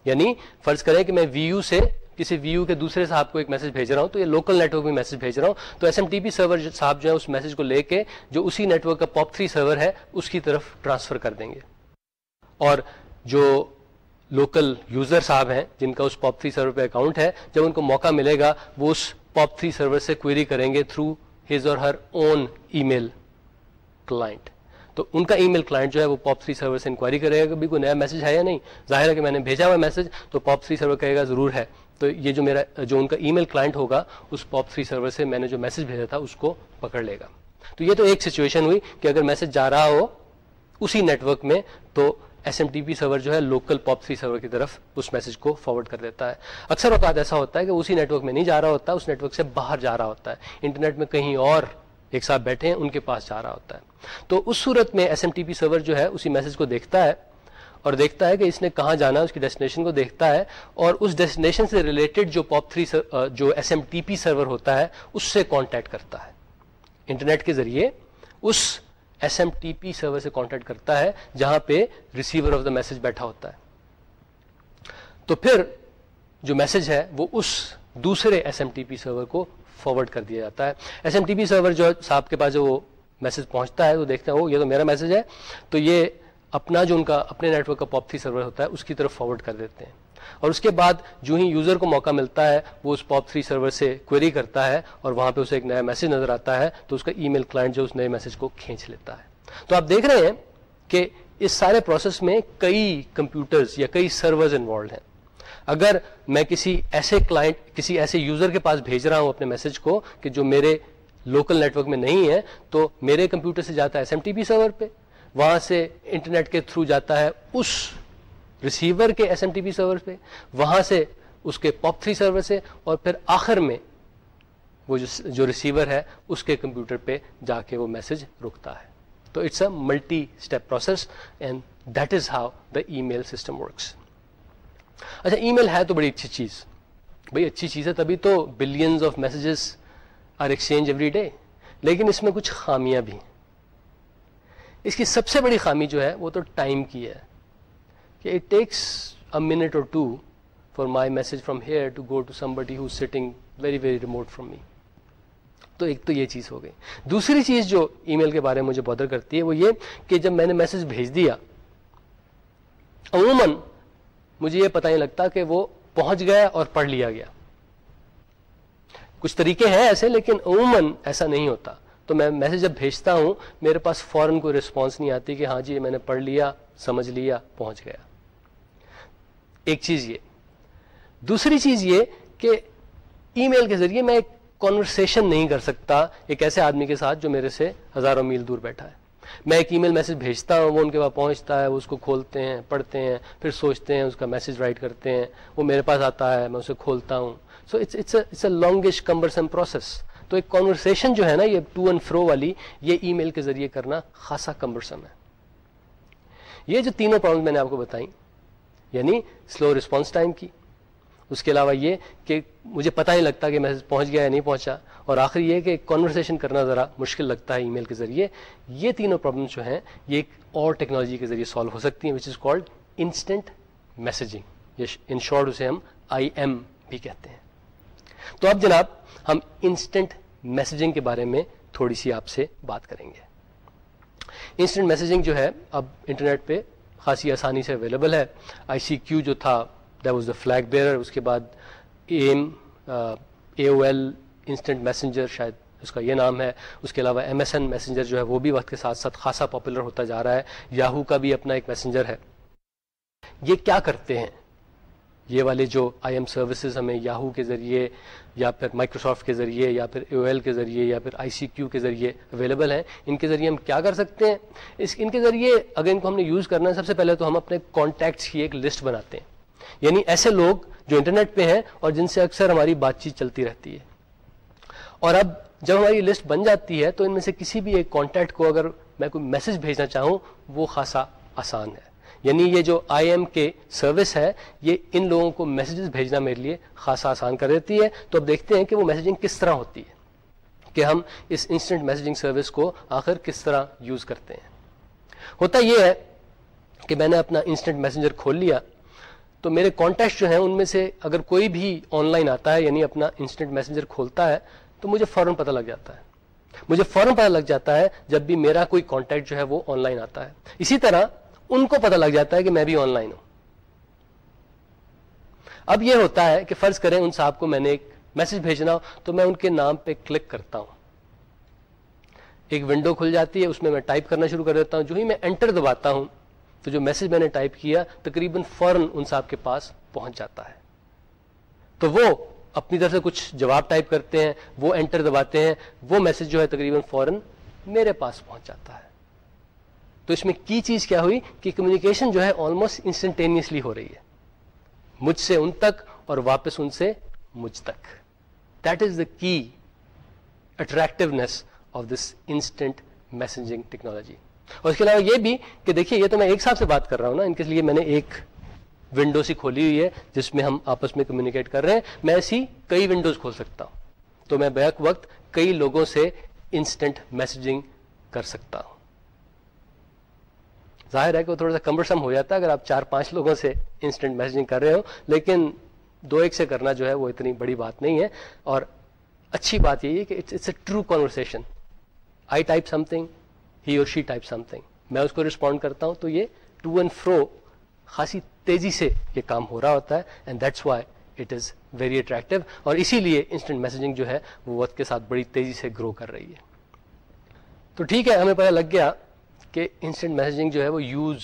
یعنی فرض کریں کہ میں وی یو سے کسی وی یو کے دوسرے صاحب کو ایک میسج بھیج رہا ہوں، تو یہ لوکل نیٹورک میں میسج بھیج رہا ہوں۔ تو S M T P server صاحب جو ہے اس میسج کو لے کے جو اسی نیٹورک کا پاپ تھری سرور ہے، اس کی طرف ٹرانسفر کر دیں گے۔ اور جو لوکل یوزر صاحب ہیں، جن کا اس پاپ تھری سرور پہ اکاؤنٹ ہے، جب ان کو موقع ملے گا، وہ اس پاپ تھری سرور سے کوئری کریں گے through his or Hare own E mile client تو ان کا ای میل کلائنٹ جو ہے، وہ پاپ تھری سرور سے انکوائری کرے گا کہ کوئی نیا میسج ہے یا نہیں؟ ظاہر ہے کہ میں نے بھیجا ہوا میسج تو پاپ تھری سرور کہے گا ضرور ہے۔ تو یہ جو میرا، جو ان کا ای میل کلائنٹ ہوگا، اس پاپ تھری سرور سے میں نے جو میسج بھیجا تھا، اس کو پکڑ لے گا۔ تو یہ تو ایک سچویشن ہوئی کہ اگر میسج جا رہا ہو اسی نیٹورک میں، تو S M T P server جو ہے لوکل پاپ تھری سرور کی طرف اس میسج کو فارورڈ کر دیتا ہے۔ اکثر اوقات ایسا ہوتا ہے کہ اسی نیٹ ورک میں نہیں جا رہا ہوتا، اس نیٹ ورک سے باہر جا رہا ہوتا ہے۔ انٹرنیٹ میں کہیں اور ایک ساتھ بیٹھے ہیں، ان کے پاس جا رہا ہوتا ہے۔ تو اس صورت میں S M T P server جو ہے، اسی میسج کو دیکھتا ہے اور دیکھتا ہے کہ اس نے کہاں جانا ہے، اس کی ڈیسٹینیشن کو دیکھتا ہے اور اس ڈیسٹینیشن سے ریلیٹڈ جو پاپ تھری جو S M T P server ہوتا ہے، اس سے کانٹیکٹ کرتا ہے۔ انٹرنیٹ کے ذریعے اس S M T P server سے کانٹیکٹ کرتا ہے جہاں پہ ریسیور آف دا میسج بیٹھا ہوتا ہے۔ تو پھر جو میسج ہے وہ اس دوسرے S M T P server کو فارورڈ کر دیا جاتا ہے۔ S M T P server جو صاحب کے پاس جو وہ میسج پہنچتا ہے، وہ دیکھتے ہیں وہ یہ تو میرا میسج ہے۔ تو یہ اپنا جو ان کا، اپنے نیٹ ورک کا پاپ تھری سرور ہوتا ہے، اس کی طرف فارورڈ کر دیتے ہیں۔ اور اس کے بعد جو ہی یوزر کو موقع ملتا ہے، وہ اس پاپ تھری سرور سے کوئری کرتا ہے اور وہاں پہ اسے ایک نیا میسج نظر آتا ہے، تو اس کا ای میل کلائنٹ جو اس نئے میسج کو کھینچ لیتا ہے۔ تو آپ دیکھ رہے ہیں کہ اس سارے پروسیس میں کئی کمپیوٹرز یا کئی سرورز انوالوڈ ہیں۔ اگر میں کسی ایسے کلائنٹ کسی ایسے یوزر کے پاس بھیج رہا ہوں اپنے میسج کو کہ جو میرے لوکل نیٹورک میں نہیں ہے، تو میرے کمپیوٹر سے جاتا ہے S M T P server پہ، وہاں سے انٹرنیٹ کے تھرو جاتا ہے اس ریسیور کے S M T P server پہ، وہاں سے اس کے پاپ تھری سرور سے اور پھر آخر میں وہ جو ریسیور ہے، اس کے کمپیوٹر پہ جا کے وہ میسج رکتا ہے۔ تو it's a multi step process and that is how the email system works اچھا ای میل ہے تو بڑی اچھی چیز۔ بھائی اچھی چیز ہے، تبھی تو billions of messages are exchange every day لیکن اس میں کچھ خامیاں بھی اس کی سب سے بڑی خامی جو ہے، وہ تو ٹائم کی ہے۔ کہ it takes a minute or two for my message from here to go to somebody who sitting very very remote from me تو ایک تو یہ چیز ہو گئی۔ دوسری چیز جو ای میل کے بارے میں مجھے بادر کرتی ہے وہ یہ کہ جب میں نے میسج بھیج دیا، عموماً مجھے یہ پتہ نہیں لگتا کہ وہ پہنچ گیا اور پڑھ لیا گیا۔ کچھ طریقے ہیں ایسے، لیکن عموماً ایسا نہیں ہوتا۔ تو میں میسج جب بھیجتا ہوں، میرے پاس فوراً کوئی رسپانس نہیں آتی کہ ہاں جی میں نے پڑھ لیا، سمجھ لیا، پہنچ گیا۔ ایک چیز یہ۔ دوسری چیز یہ کہ ای میل کے ذریعے میں ایک کانورسیشن نہیں کر سکتا ایک ایسے آدمی کے ساتھ جو میرے سے ہزاروں میل دور بیٹھا ہے۔ میں ایک ای میل میسج بھیجتا ہوں، وہ ان کے پاس پہنچتا ہے، وہ اس کو کھولتے ہیں، پڑھتے ہیں، پھر سوچتے ہیں، اس کا میسج رائٹ کرتے ہیں، وہ میرے پاس آتا ہے، میں اسے کھولتا ہوں۔ So it's it's a longest cumbersome process تو ایک کانورسیشن جو ہے نا، یہ ٹو اینڈ فرو والی، یہ ای میل کے ذریعے کرنا خاصا کمبرسم ہے۔ یہ جو تینوں پرابلم میں نے آپ کو بتائی یعنی سلو رسپانس ٹائم کی۔ اس کے علاوہ یہ کہ مجھے پتہ ہی لگتا کہ میسج پہنچ گیا یا نہیں پہنچا۔ اور آخری یہ کہ کانورسیشن کرنا ذرا مشکل لگتا ہے ای میل کے ذریعے۔ یہ تینوں پرابلم جو ہیں، یہ ایک اور ٹیکنالوجی کے ذریعے سالو ہو سکتی ہیں which is called instant messaging in short اسے ہم آئی ایم بھی کہتے ہیں۔ تو اب جناب، ہم انسٹنٹ میسجنگ کے بارے میں تھوڑی سی آپ سے بات کریں گے۔ انسٹنٹ میسجنگ جو ہے، اب انٹرنیٹ پہ خاصی آسانی سے اویلیبل ہے. آئی سی کیو جو تھا واز دا فلیگ بیئر اس کے بعد AIM A O L instant messenger شاید اس کا یہ نام ہے. اس کے علاوہ ایم ایس این میسنجر جو ہے، وہ بھی وقت کے ساتھ ساتھ خاصا پاپولر ہوتا جا رہا ہے. یاہو کا بھی اپنا ایک میسنجر ہے. یہ کیا کرتے ہیں؟ یہ والے جو آئی ایم سروسز ہمیں یاہو کے ذریعے یا پھر مائکروسافٹ کے ذریعے یا پھر او ایل کے ذریعے یا پھر آئی سی کیو کے ذریعے اویلیبل ہیں، ان کے ذریعے ہم کیا کر سکتے ہیں؟ اس، ان کے ذریعے اگر ان کو ہم نے یوز کرنا ہے، سب سے پہلے تو ہم اپنے کانٹیکٹس کی ایک لسٹ بناتے ہیں۔ یعنی ایسے لوگ جو انٹرنیٹ پہ ہیں اور جن سے اکثر ہماری بات چیت چلتی رہتی ہے۔ اور اب جب ہماری لسٹ بن جاتی ہے تو ان میں سے کسی بھی ایک کانٹیکٹ کو اگر میں کوئی میسج بھیجنا چاہوں، وہ خاصا آسان ہے۔ یعنی یہ جو آئی ایم کے سروس ہے، یہ ان لوگوں کو میسیجز بھیجنا میرے لیے خاصا آسان کر دیتی ہے۔ تو اب دیکھتے ہیں کہ وہ میسیجنگ کس طرح ہوتی ہے کہ ہم اس انسٹنٹ میسیجنگ سروس کو آخر کس طرح یوز کرتے ہیں۔ ہوتا یہ ہے کہ میں نے اپنا انسٹنٹ میسنجر کھول لیا۔ تو میرے کانٹیکٹ جو ہیں، ان میں سے اگر کوئی بھی آن لائن آتا ہے یعنی اپنا انسٹنٹ میسنجر کھولتا ہے، تو مجھے فوراً پتہ لگ جاتا ہے۔ مجھے فوراً پتہ لگ جاتا ہے جب بھی میرا کوئی کانٹیکٹ جو ہے وہ آن لائن آتا ہے۔ اسی طرح ان کو پتہ لگ جاتا ہے کہ میں بھی آن لائن ہوں۔ اب یہ ہوتا ہے کہ فرض کریں ان صاحب کو میں نے ایک میسج بھیجنا ہو، تو میں ان کے نام پہ کلک کرتا ہوں۔ ایک ونڈو کھل جاتی ہے، اس میں میں ٹائپ کرنا شروع کر دیتا ہوں۔ جو ہی میں انٹر دباتا ہوں، تو جو میسج میں نے ٹائپ کیا، تقریباً فوراً ان صاحب کے پاس پہنچ جاتا ہے۔ تو وہ اپنی طرف سے کچھ جواب ٹائپ کرتے ہیں، وہ انٹر دباتے ہیں، وہ میسج جو ہے تقریباً فوراً میرے پاس پہنچ جاتا ہے۔ تو اس میں کی چیز کیا ہوئی کہ کمیونیکیشن جو ہے آلموسٹ انسٹنٹینیسلی ہو رہی ہے۔ مجھ سے ان تک اور واپس ان سے مجھ تک۔ That is the key attractiveness of this instant messaging technology اور اس کے علاوہ یہ بھی کہ دیکھیے، یہ تو میں ایک ساتھ سے بات کر رہا ہوں نا۔ ان کے لیے میں نے ایک ونڈو سی کھولی ہوئی ہے جس میں ہم آپس میں کمیونیکیٹ کر رہے ہیں۔ میں ایسی کئی ونڈوز کھول سکتا ہوں۔ تو میں بیک وقت کئی لوگوں سے انسٹنٹ میسجنگ کر سکتا ہوں۔ ظاہر ہے کہ وہ تھوڑا سا کمبرسم ہو جاتا ہے اگر آپ چار پانچ لوگوں سے انسٹنٹ میسجنگ کر رہے ہو، لیکن دو ایک سے کرنا جو ہے وہ اتنی بڑی بات نہیں ہے۔ اور اچھی بات یہی ہے کہ it's it's a true conversation I type something he or she type some thing میں اس کو رسپونڈ کرتا ہوں تو یہ ٹو اینڈ فرو خاصی تیزی سے یہ کام ہو رہا ہوتا ہے and that's why it is very attractive اور اسی لیے انسٹنٹ میسجنگ جو ہے وہ وقت کے ساتھ بڑی تیزی سے گرو کر رہی ہے۔ تو ٹھیک ہے، ہمیں پتہ لگ گیا کہ انسٹنٹ میسجنگ جو ہے وہ یوز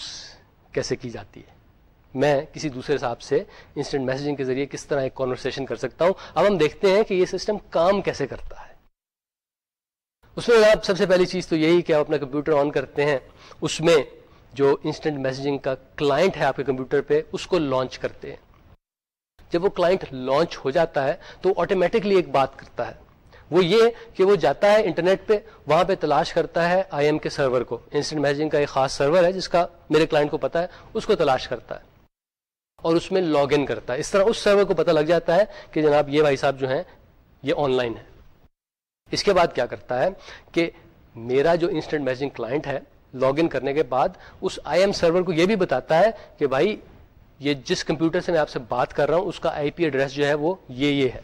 کیسے کی جاتی ہے؟ میں کسی دوسرے صاحب سے انسٹنٹ میسجنگ کے ذریعے کس طرح ایک کانورسیشن کر سکتا ہوں؟ اب ہم دیکھتے ہیں کہ یہ سسٹم کام کیسے کرتا ہے۔ اس میں آپ سب سے پہلی چیز تو یہی کہ آپ اپنا کمپیوٹر آن کرتے ہیں، اس میں جو انسٹنٹ میسجنگ کا کلائنٹ ہے آپ کے کمپیوٹر پہ، اس کو لانچ کرتے ہیں۔ جب وہ کلائنٹ لانچ ہو جاتا ہے تو آٹومیٹکلی ایک بات کرتا ہے۔ وہ یہ کہ وہ جاتا ہے انٹرنیٹ پہ، وہاں پہ تلاش کرتا ہے آئی ایم کے سرور کو۔ انسٹنٹ میسجنگ کا ایک خاص سرور ہے جس کا میرے کلائنٹ کو پتا ہے، اس کو تلاش کرتا ہے اور اس میں لاگ ان کرتا ہے۔ اس طرح اس سرور کو پتا لگ جاتا ہے کہ جناب یہ بھائی صاحب جو ہیں، یہ آن لائن ہے۔ اس کے بعد کیا کرتا ہے کہ میرا جو انسٹنٹ میسجنگ کلائنٹ ہے، لاگ ان کرنے کے بعد اس آئی ایم سرور کو یہ بھی بتاتا ہے کہ بھائی، یہ جس کمپیوٹر سے میں آپ سے بات کر رہا ہوں، اس کا آئی پی ایڈریس جو ہے وہ یہ یہ ہے۔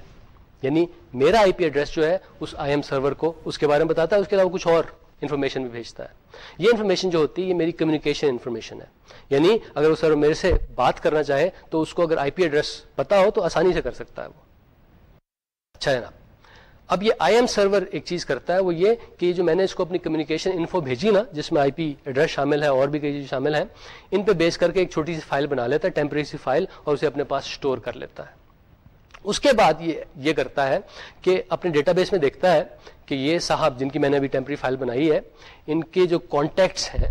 یعنی میرا آئی پی ایڈریس جو ہے، اس آئی ایم سرور کو اس کے بارے میں بتاتا ہے، اس کے علاوہ کچھ اور انفارمیشن بھی بھیجتا ہے۔ یہ انفارمیشن جو ہوتی ہے، یہ میری کمیونیکیشن انفارمیشن ہے۔ یعنی اگر وہ سرور میرے سے بات کرنا چاہے، تو اس کو اگر آئی پی ایڈریس پتا ہو، تو آسانی سے کر سکتا ہے وہ۔ اچھا جناب، اب یہ آئی ایم سرور ایک چیز کرتا ہے، وہ یہ کہ جو میں نے اس کو اپنی کمیونیکیشن انفو بھیجی نا، جس میں آئی پی ایڈریس شامل ہے، اور بھی کئی چیز شامل ہیں، ان پہ بیس کر کے ایک چھوٹی سی فائل بنا لیتا ہے ٹیمپری سی فائل، اور اسے اپنے پاس اسٹور کر لیتا ہے۔ اس کے بعد یہ یہ کرتا ہے کہ اپنے ڈیٹا بیس میں دیکھتا ہے کہ یہ صاحب جن کی میں نے ابھی ٹیمپری فائل بنائی ہے، ان کے جو کانٹیکٹس ہیں،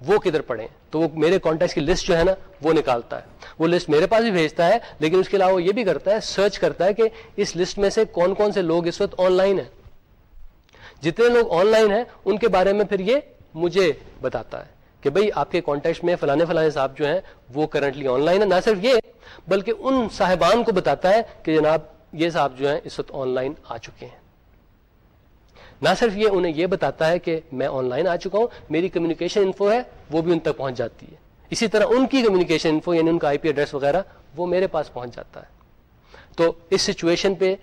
وہ کدھر پڑے؟ تو وہ میرے کانٹیکٹ کی لسٹ جو ہے نا، وہ نکالتا ہے۔ وہ لسٹ میرے پاس بھی بھیجتا ہے، لیکن اس کے علاوہ یہ بھی کرتا ہے سرچ کرتا ہے کہ اس لسٹ میں سے کون کون سے لوگ اس وقت آن لائن ہیں۔ جتنے لوگ آن لائن ہیں، ان کے بارے میں پھر یہ مجھے بتاتا ہے کہ بھئی آپ کے کانٹیکٹ میں فلانے فلانے صاحب جو ہیں، وہ کرنٹلی آن لائن ہے نہ صرف یہ بلکہ ان صاحبان کو بتاتا ہے کہ جناب یہ صاحب جو ہیں اس وقت آن لائن آ چکے ہیں۔ نہ صرف یہ، انہیں یہ بتاتا ہے کہ میں آن لائن آ چکا ہوں، میری کمیونیکیشن انفو ہے، وہ بھی ان تک پہنچ جاتی ہے۔ اسی طرح ان کی کمیونیکیشن انفو یعنی ان کا آئی پی ایڈریس وغیرہ، وہ میرے پاس پہنچ جاتا ہے۔ تو اس سچویشن پہ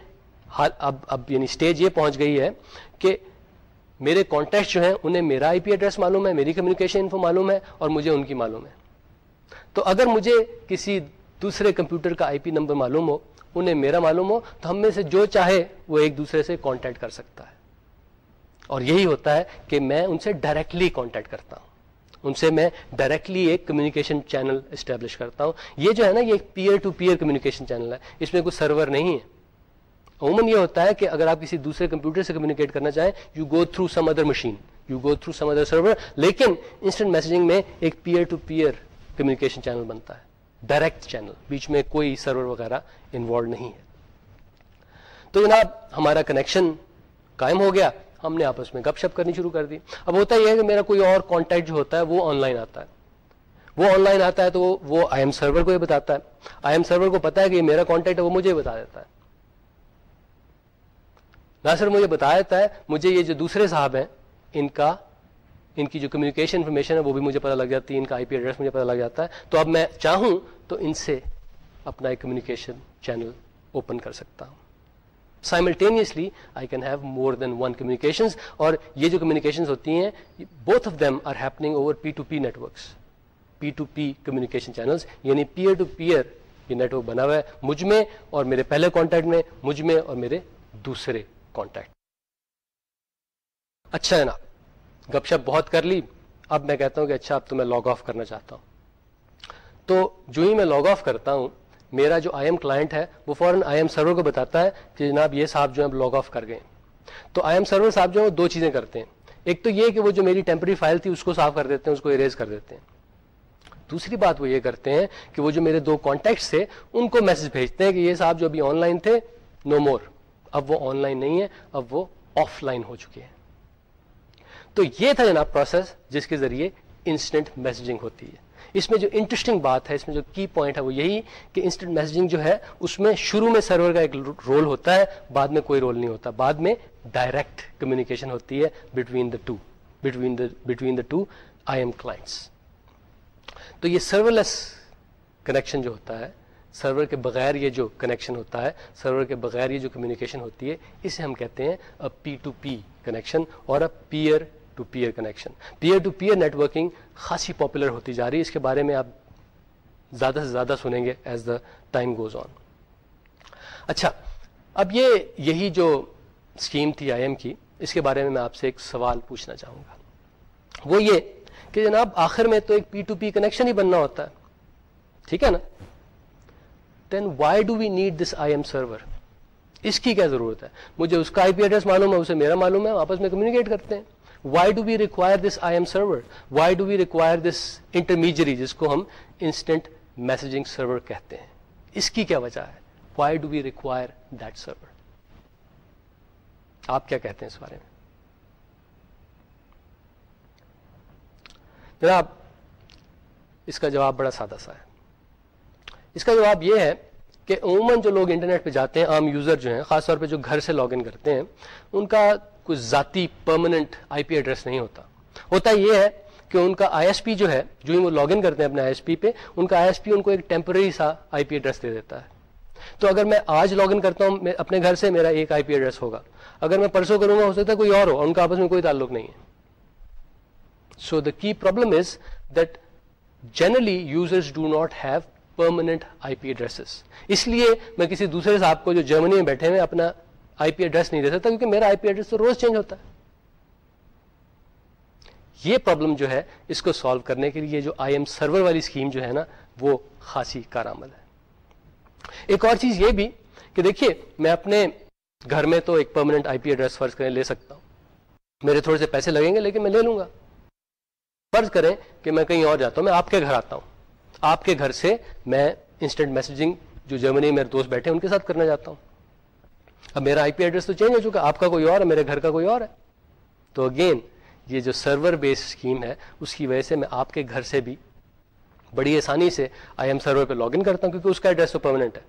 اب اب یعنی اسٹیج یہ پہنچ گئی ہے کہ میرے کانٹیکٹ جو ہیں، انہیں میرا آئی پی ایڈریس معلوم ہے، میری کمیونیکیشن انفو معلوم ہے اور مجھے ان کی معلوم ہے۔ تو اگر مجھے کسی دوسرے کمپیوٹر کا آئی پی نمبر معلوم ہو، انہیں میرا معلوم ہو، تو ہم میں سے جو چاہے وہ ایک دوسرے سے کانٹیکٹ کر سکتا ہے۔ اور یہی ہوتا ہے کہ میں ان سے ڈائریکٹلی کانٹیکٹ کرتا ہوں۔ ان سے میں ڈائریکٹلی ایک کمیونیکیشن چینل اسٹیبلش کرتا ہوں۔ یہ جو ہے نا، یہ ایک peer to peer communication channel ہے۔ اس میں کوئی سرور نہیں ہے۔ عموماً یہ ہوتا ہے کہ اگر آپ کسی دوسرے کمپیوٹر سے کمیونیکیٹ کرنا چاہیں you go through some other machine you go through some other server لیکن انسٹنٹ میسجنگ میں ایک peer to peer communication channel بنتا ہے۔ ڈائریکٹ چینل بیچ میں کوئی سرور وغیرہ انوالو نہیں ہے۔ تو جناب، ہمارا کنیکشن قائم ہو گیا۔ ہم نے آپس میں گپ شپ کرنی شروع کر دی۔ اب ہوتا یہ ہے کہ میرا کوئی اور کانٹیکٹ جو ہوتا ہے وہ آن لائن آتا ہے۔ وہ آن لائن آتا ہے تو وہ آئی ایم سرور کو یہ بتاتا ہے۔ آئی ایم سرور کو پتا ہے کہ یہ میرا کانٹیکٹ ہے، وہ مجھے بتا دیتا ہے۔ نہ صرف مجھے بتا دیتا ہے، مجھے یہ جو دوسرے صاحب ہیں، ان کا ان کی جو کمیونیکیشن انفارمیشن ہے وہ بھی مجھے پتا لگ جاتی ہے، ان کا آئی پی ایڈریس مجھے پتا لگ جاتا ہے۔ تو اب میں چاہوں تو ان سے اپنا ایک کمیونیکیشن چینل اوپن کر سکتا ہوں۔ Simultaneously I can have more than one communication اور یہ جو کمیونیکیشن ہوتی ہیں both of them are happening over P to P networks P to P communication channels یعنی پیئر ٹو پیئر یہ نیٹورک بنا ہوا ہے مجھ میں اور میرے پہلے کانٹیکٹ میں، مجھ میں اور میرے دوسرے کانٹیکٹ اچھا جناب گپ شپ بہت کر لی۔ اب میں کہتا ہوں کہ اچھا اب تو میں لاگ آف کرنا چاہتا ہوں۔ تو جو ہی میں لاگ آف کرتا ہوں، میرا جو آئی ایم کلائنٹ ہے، وہ فوراً آئی ایم سرور کو بتاتا ہے کہ جناب یہ صاحب جو ہے لاگ آف کر گئے تو آئی ایم سرور صاحب جو ہے دو چیزیں کرتے ہیں۔ ایک تو یہ کہ وہ جو میری ٹیمپری فائل تھی، اس کو صاف کر دیتے ہیں، اس کو اریز کر دیتے ہیں۔ دوسری بات وہ یہ کرتے ہیں کہ وہ جو میرے دو کانٹیکٹس تھے، ان کو میسج بھیجتے ہیں کہ یہ صاحب جو ابھی آن لائن تھے نو مور اب وہ آن لائن نہیں ہے اب وہ آف لائن ہو چکے ہیں۔ تو یہ تھا جناب پروسیس جس کے ذریعے انسٹنٹ میسجنگ ہوتی ہے۔ اس میں جو انٹرسٹنگ بات ہے، اس میں جو کی پوائنٹ ہے وہ یہی کہ انسٹنٹ میسجنگ جو ہے، اس میں شروع میں سرور کا ایک رول ہوتا ہے، بعد میں کوئی رول نہیں ہوتا۔ بعد میں ڈائریکٹ کمیونیکیشن ہوتی ہے between the two between the between the two I M clients تو یہ سرور لیس کنیکشن جو ہوتا ہے سرور کے بغیر یہ جو کنیکشن ہوتا ہے سرور کے بغیر یہ جو کمیونیکیشن ہوتی ہے، اسے ہم کہتے ہیں پی ٹو پی کنیکشن اور اب peer to peer connection peer to peer networking خاصی پاپولر ہوتی جا رہی ہے، اس کے بارے میں آپ زیادہ سے زیادہ سنیں گے as the time goes on اچھا اب یہ یہی جو اسکیم تھی آئی ایم کی، اس کے بارے میں میں آپ سے ایک سوال پوچھنا چاہوں گا۔ وہ یہ کہ جناب آخر میں تو ایک پی ٹو پی کنیکشن ہی بننا ہوتا ہے۔ ٹھیک ہے نا؟ Then why do we need this I M server اس کی کیا ضرورت ہے؟ مجھے اس کا آئی پی ایڈریس معلوم ہے، اسے میرا معلوم ہے آپس میں کمیونیکیٹ کرتے ہیں۔ Why do we require this I M server why do we require this intermediary جس کو ہم انسٹنٹ میسجنگ سرور کہتے ہیں اس کی کیا وجہ ہے why do we require that server آپ کیا کہتے ہیں اس بارے میں جناب اس کا جواب بڑا سادہ سا ہے اس کا جواب یہ ہے کہ عموماً جو لوگ انٹرنیٹ پہ جاتے ہیں عام یوزر جو ہیں خاص طور پہ جو گھر سے لاگ ان کرتے ہیں ان کا کوئی ذاتی پرماننٹ آئی پی ایڈریس نہیں ہوتا۔ ہوتا یہ ہے کہ ان کا آئی ایس پی جو ہے، جو ہی وہ لاگ ان کرتے ہیں اپنے آئی ایس پی پہ، ان کا آئی ایس پی ان کو ایک ٹیمپرری سا آئی پی ایڈریس دے دیتا ہے۔ تو اگر میں آج لاگ ان کرتا ہوں اپنے گھر سے میرا ایک آئی پی ایڈریس ہوگا۔ اگر میں پرسوں کروں گا، ہو سکتا ہے کوئی اور ہو ان کا آپس میں کوئی تعلق نہیں ہے۔ So the key problem is that generally users do not have permanent I P addresses اس لیے میں کسی دوسرے صاحب کو جو جرمنی میں بیٹھے ہوئے اپنا آئی پی ایڈریس نہیں دے سکتا کیونکہ میرا آئی پی ایڈریس تو روز چینج ہوتا ہے۔ یہ پرابلم جو ہے، اس کو سالو کرنے کے لیے جو آئی ایم سرور والی اسکیم جو ہے نا، وہ خاصی کارآمد ہے۔ ایک اور چیز یہ بھی کہ دیکھیے، میں اپنے گھر میں تو ایک پرماننٹ آئی پی ایڈریس فرض کریں لے سکتا ہوں۔ میرے تھوڑے سے پیسے لگیں گے، لیکن میں لے لوں گا۔ فرض کریں کہ میں کہیں اور جاتا ہوں، میں آپ کے گھر آتا ہوں۔ آپ کے گھر سے میں انسٹنٹ میسجنگ جو جرمنی میرے دوست بیٹھے ہیں، ان کے ساتھ کرنا چاہتا ہوں۔ اب میرا آئی پی ایڈریس تو چینج ہو چکا، آپ کا کوئی اور ہے، میرے گھر کا کوئی اور ہے؟ تو اگین یہ جو سرور بیس اسکیم ہے، اس کی وجہ سے میں آپ کے گھر سے بھی بڑی آسانی سے آئی ایم سرور پہ لاگ ان کرتا ہوں، کیونکہ اس کا ایڈریس تو پرماننٹ ہے۔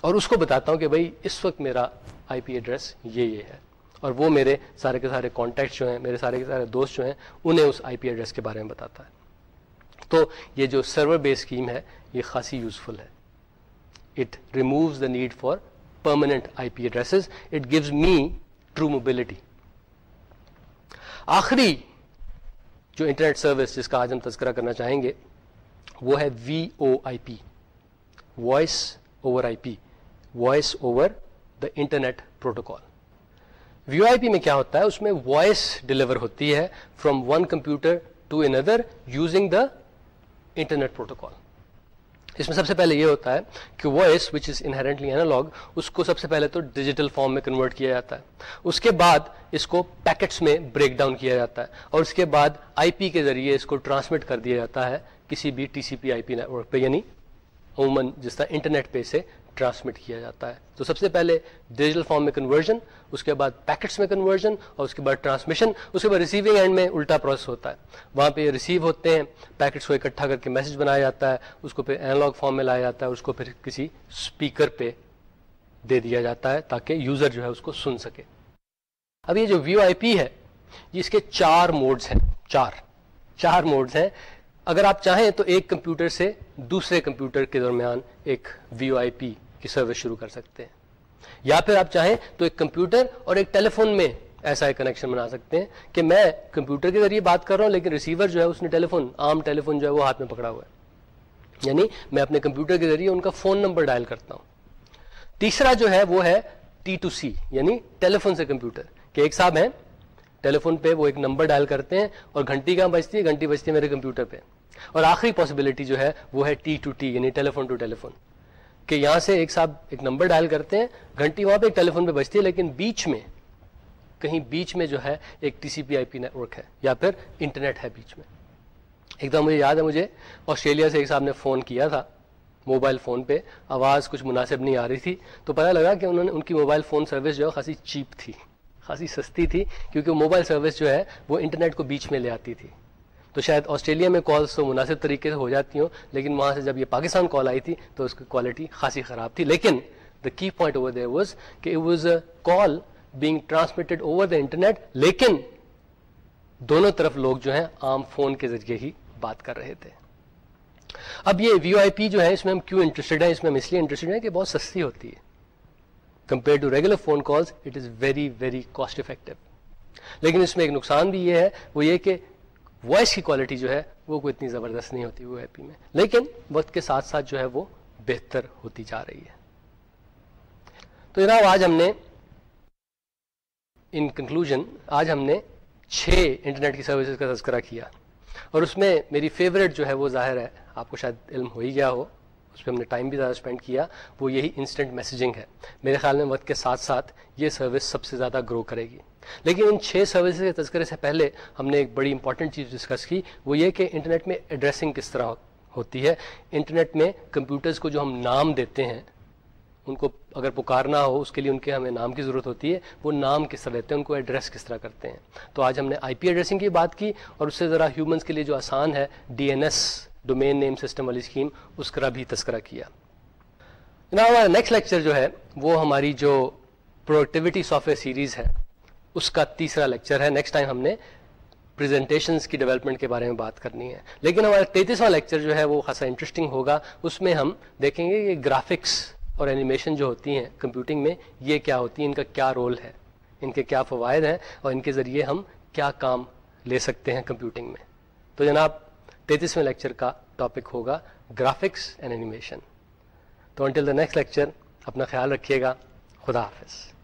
اور اس کو بتاتا ہوں کہ بھائی، اس وقت میرا آئی پی ایڈریس یہ یہ ہے۔ اور وہ میرے سارے کے سارے کانٹیکٹ جو ہیں، میرے سارے کے سارے دوست جو ہیں، انہیں اس آئی پی ایڈریس کے بارے میں بتاتا ہے۔ تو یہ جو سرور بیس اسکیم ہے، یہ خاصی یوزفل ہے۔ It removes the need for permanent I P addresses it gives me true mobility آخری جو انٹرنیٹ سروس جس کا آج ہم تذکرہ کرنا چاہیں گے، وہ ہے V O I P voice over I P voice over the internet protocol V O I P میں کیا ہوتا ہے؟ اس میں وائس ڈلیور ہوتی ہے from one computer to another using the internet protocol اس میں سب سے پہلے یہ ہوتا ہے کہ voice which is inherently analog اس کو سب سے پہلے تو ڈیجیٹل فارم میں کنورٹ کیا جاتا ہے. اس کے بعد اس کو پیکٹس میں بریک ڈاؤن کیا جاتا ہے. اور اس کے بعد آئی پی کے ذریعے اس کو ٹرانسمٹ کر دیا جاتا ہے کسی بھی T C P I P network پہ یعنی عموماً جس طرح انٹرنیٹ پہ سے ٹرانسمٹ کیا جاتا ہے۔ تو سب سے پہلے ڈیجیٹل فارم میں کنورژن اس کے بعد پیکٹس میں کنورژن اور اس کے بعد ٹرانسمیشن اس کے بعد ریسیونگ اینڈ میں الٹا پروسیس ہوتا ہے۔ وہاں پہ ریسیو ہوتے ہیں پیکٹس کو اکٹھا کر کے میسج بنایا جاتا ہے، اس کو پھر اینالاگ فارم میں لایا جاتا ہے، اس کو پھر کسی اسپیکر پہ دے دیا جاتا ہے تاکہ یوزر جو ہے اس کو سن سکے۔ اب یہ جو ویو آئی پی ہے، یہ اس کے چار موڈز ہیں۔ چار۔ چار موڈز ہیں۔ اگر آپ چاہیں تو ایک کمپیوٹر سے دوسرے کمپیوٹر کے درمیان ایک وی آئی پی کی سروس شروع کر سکتے ہیں۔ یا پھر آپ چاہیں تو ایک کمپیوٹر اور ایک ٹیلی فون میں ایسا ایک کنیکشن بنا سکتے ہیں کہ میں کمپیوٹر کے ذریعے بات کر رہا ہوں لیکن ریسیور جو ہے اس نے ٹیلی فون عام ٹیلی فون جو ہے وہ ہاتھ میں پکڑا ہوا ہے۔ یعنی میں اپنے کمپیوٹر کے ذریعے ان کا فون نمبر ڈائل کرتا ہوں۔ تیسرا جو ہے وہ ہے ٹی ٹو سی یعنی ٹیلی فون سے کمپیوٹر، کہ ایک صاحب ہیں ٹیلی فون پہ وہ ایک نمبر ڈائل کرتے ہیں اور گھنٹی کہاں بجتی ہے؟ گھنٹی بجتی ہے میرے کمپیوٹر پہ۔ اور آخری پاسبلٹی جو ہے وہ ہے یعنی ٹی ٹو ٹی یعنی telephone to telephone کہ یہاں سے ایک صاحب ایک نمبر ڈائل کرتے ہیں، گھنٹی وہاں پہ ایک ٹیلی فون پہ بجتی ہے، لیکن بیچ میں، کہیں بیچ میں جو ہے ایک T C P I P network ہے، یا پھر انٹرنیٹ ہے بیچ میں۔ ایک دم مجھے یاد ہے، مجھے آسٹریلیا سے ایک صاحب نے فون کیا تھا موبائل فون پہ، آواز کچھ مناسب نہیں آ رہی تھی، تو پتہ لگا کہ انہوں نے، ان کی موبائل فون سروس جو ہے خاصی چیپ تھی، خاصی سستی تھی، کیونکہ موبائل سروس جو ہے، وہ انٹرنیٹ کو بیچ میں لے آتی تھی۔ تو شاید آسٹریلیا میں کالس تو مناسب طریقے سے ہو جاتی ہوں، لیکن وہاں سے جب یہ پاکستان کال آئی تھی تو اس کی کوالٹی خاصی خراب تھی۔ لیکن the key point over there was کہ it was a call being transmitted over the internet لیکن دونوں طرف لوگ جو ہیں عام فون کے ذریعے ہی بات کر رہے تھے۔ اب یہ وی آئی پی جو ہے اس میں ہم کیوں انٹرسٹڈ ہیں؟ اس میں ہم اس لیے انٹرسٹڈ ہیں کہ بہت سستی ہوتی ہے۔ Compare to regular phone calls it is very very cost effective لیکن اس میں ایک نقصان بھی یہ ہے، وہ یہ کہ وائس کی کوالٹی جو ہے وہ کوئی اتنی زبردست نہیں ہوتی وہ اے پی میں۔ لیکن وقت کے ساتھ ساتھ جو ہے وہ بہتر ہوتی جا رہی ہے۔ تو جناب، آج ہم نے ان کنکلوژ آج ہم نے چھ انٹرنیٹ کی سروسز کا تذکرہ کیا۔ اور اس میں میری فیوریٹ جو ہے وہ ظاہر ہے، آپ کو شاید علم ہو ہی گیا ہو، اس پہ ہم نے ٹائم بھی زیادہ اسپینڈ کیا، وہ یہی انسٹنٹ میسیجنگ ہے۔ میرے خیال میں وقت کے ساتھ ساتھ یہ سروس سب سے زیادہ گرو کرے گی۔ لیکن ان چھ سروسز کے تذکرے سے پہلے ہم نے ایک بڑی امپورٹنٹ چیز ڈسکس کی، وہ یہ کہ انٹرنیٹ میں ایڈریسنگ کس طرح ہوتی ہے۔ انٹرنیٹ میں کمپیوٹرز کو جو ہم نام دیتے ہیں، ان کو اگر پکارنا ہو، اس کے لیے ان کے ہمیں نام کی ضرورت ہوتی ہے۔ وہ نام کس طرح دیتے ہیں، ان کو ایڈریس کس طرح کرتے ہیں۔ تو آج ہم نے آئی پی ایڈریسنگ کی بات کی اور اس سے ذرا ہیومنس کے لیے جو آسان ہے D N S domain name system والی اسکیم اس کا بھی تذکرہ کیا۔ ہمارا نیکسٹ لیکچر جو ہے، وہ ہماری جو پروڈکٹیوٹی سافٹ ویئر سیریز ہے اس کا تیسرا لیکچر ہے۔ نیکسٹ ٹائم ہم نے پریزنٹیشنس کی ڈیولپمنٹ کے بارے میں بات کرنی ہے۔ لیکن ہمارا تینتیسواں لیکچر جو ہے وہ خاصا انٹرسٹنگ ہوگا۔ اس میں ہم دیکھیں گے کہ گرافکس اور اینیمیشن جو ہوتی ہیں کمپیوٹنگ میں، یہ کیا ہوتی ہیں؟ ان کا کیا رول ہے؟ ان کے کیا فوائد ہیں؟ اور ان کے ذریعے ہم کیا کام لے سکتے ہیں کمپیوٹنگ میں۔ تو جناب، تینتیسویں لیکچر کا ٹاپک ہوگا گرافکس اینڈ اینیمیشن تو انٹل دا نیکسٹ لیکچر اپنا خیال رکھیے گا۔ خدا حافظ۔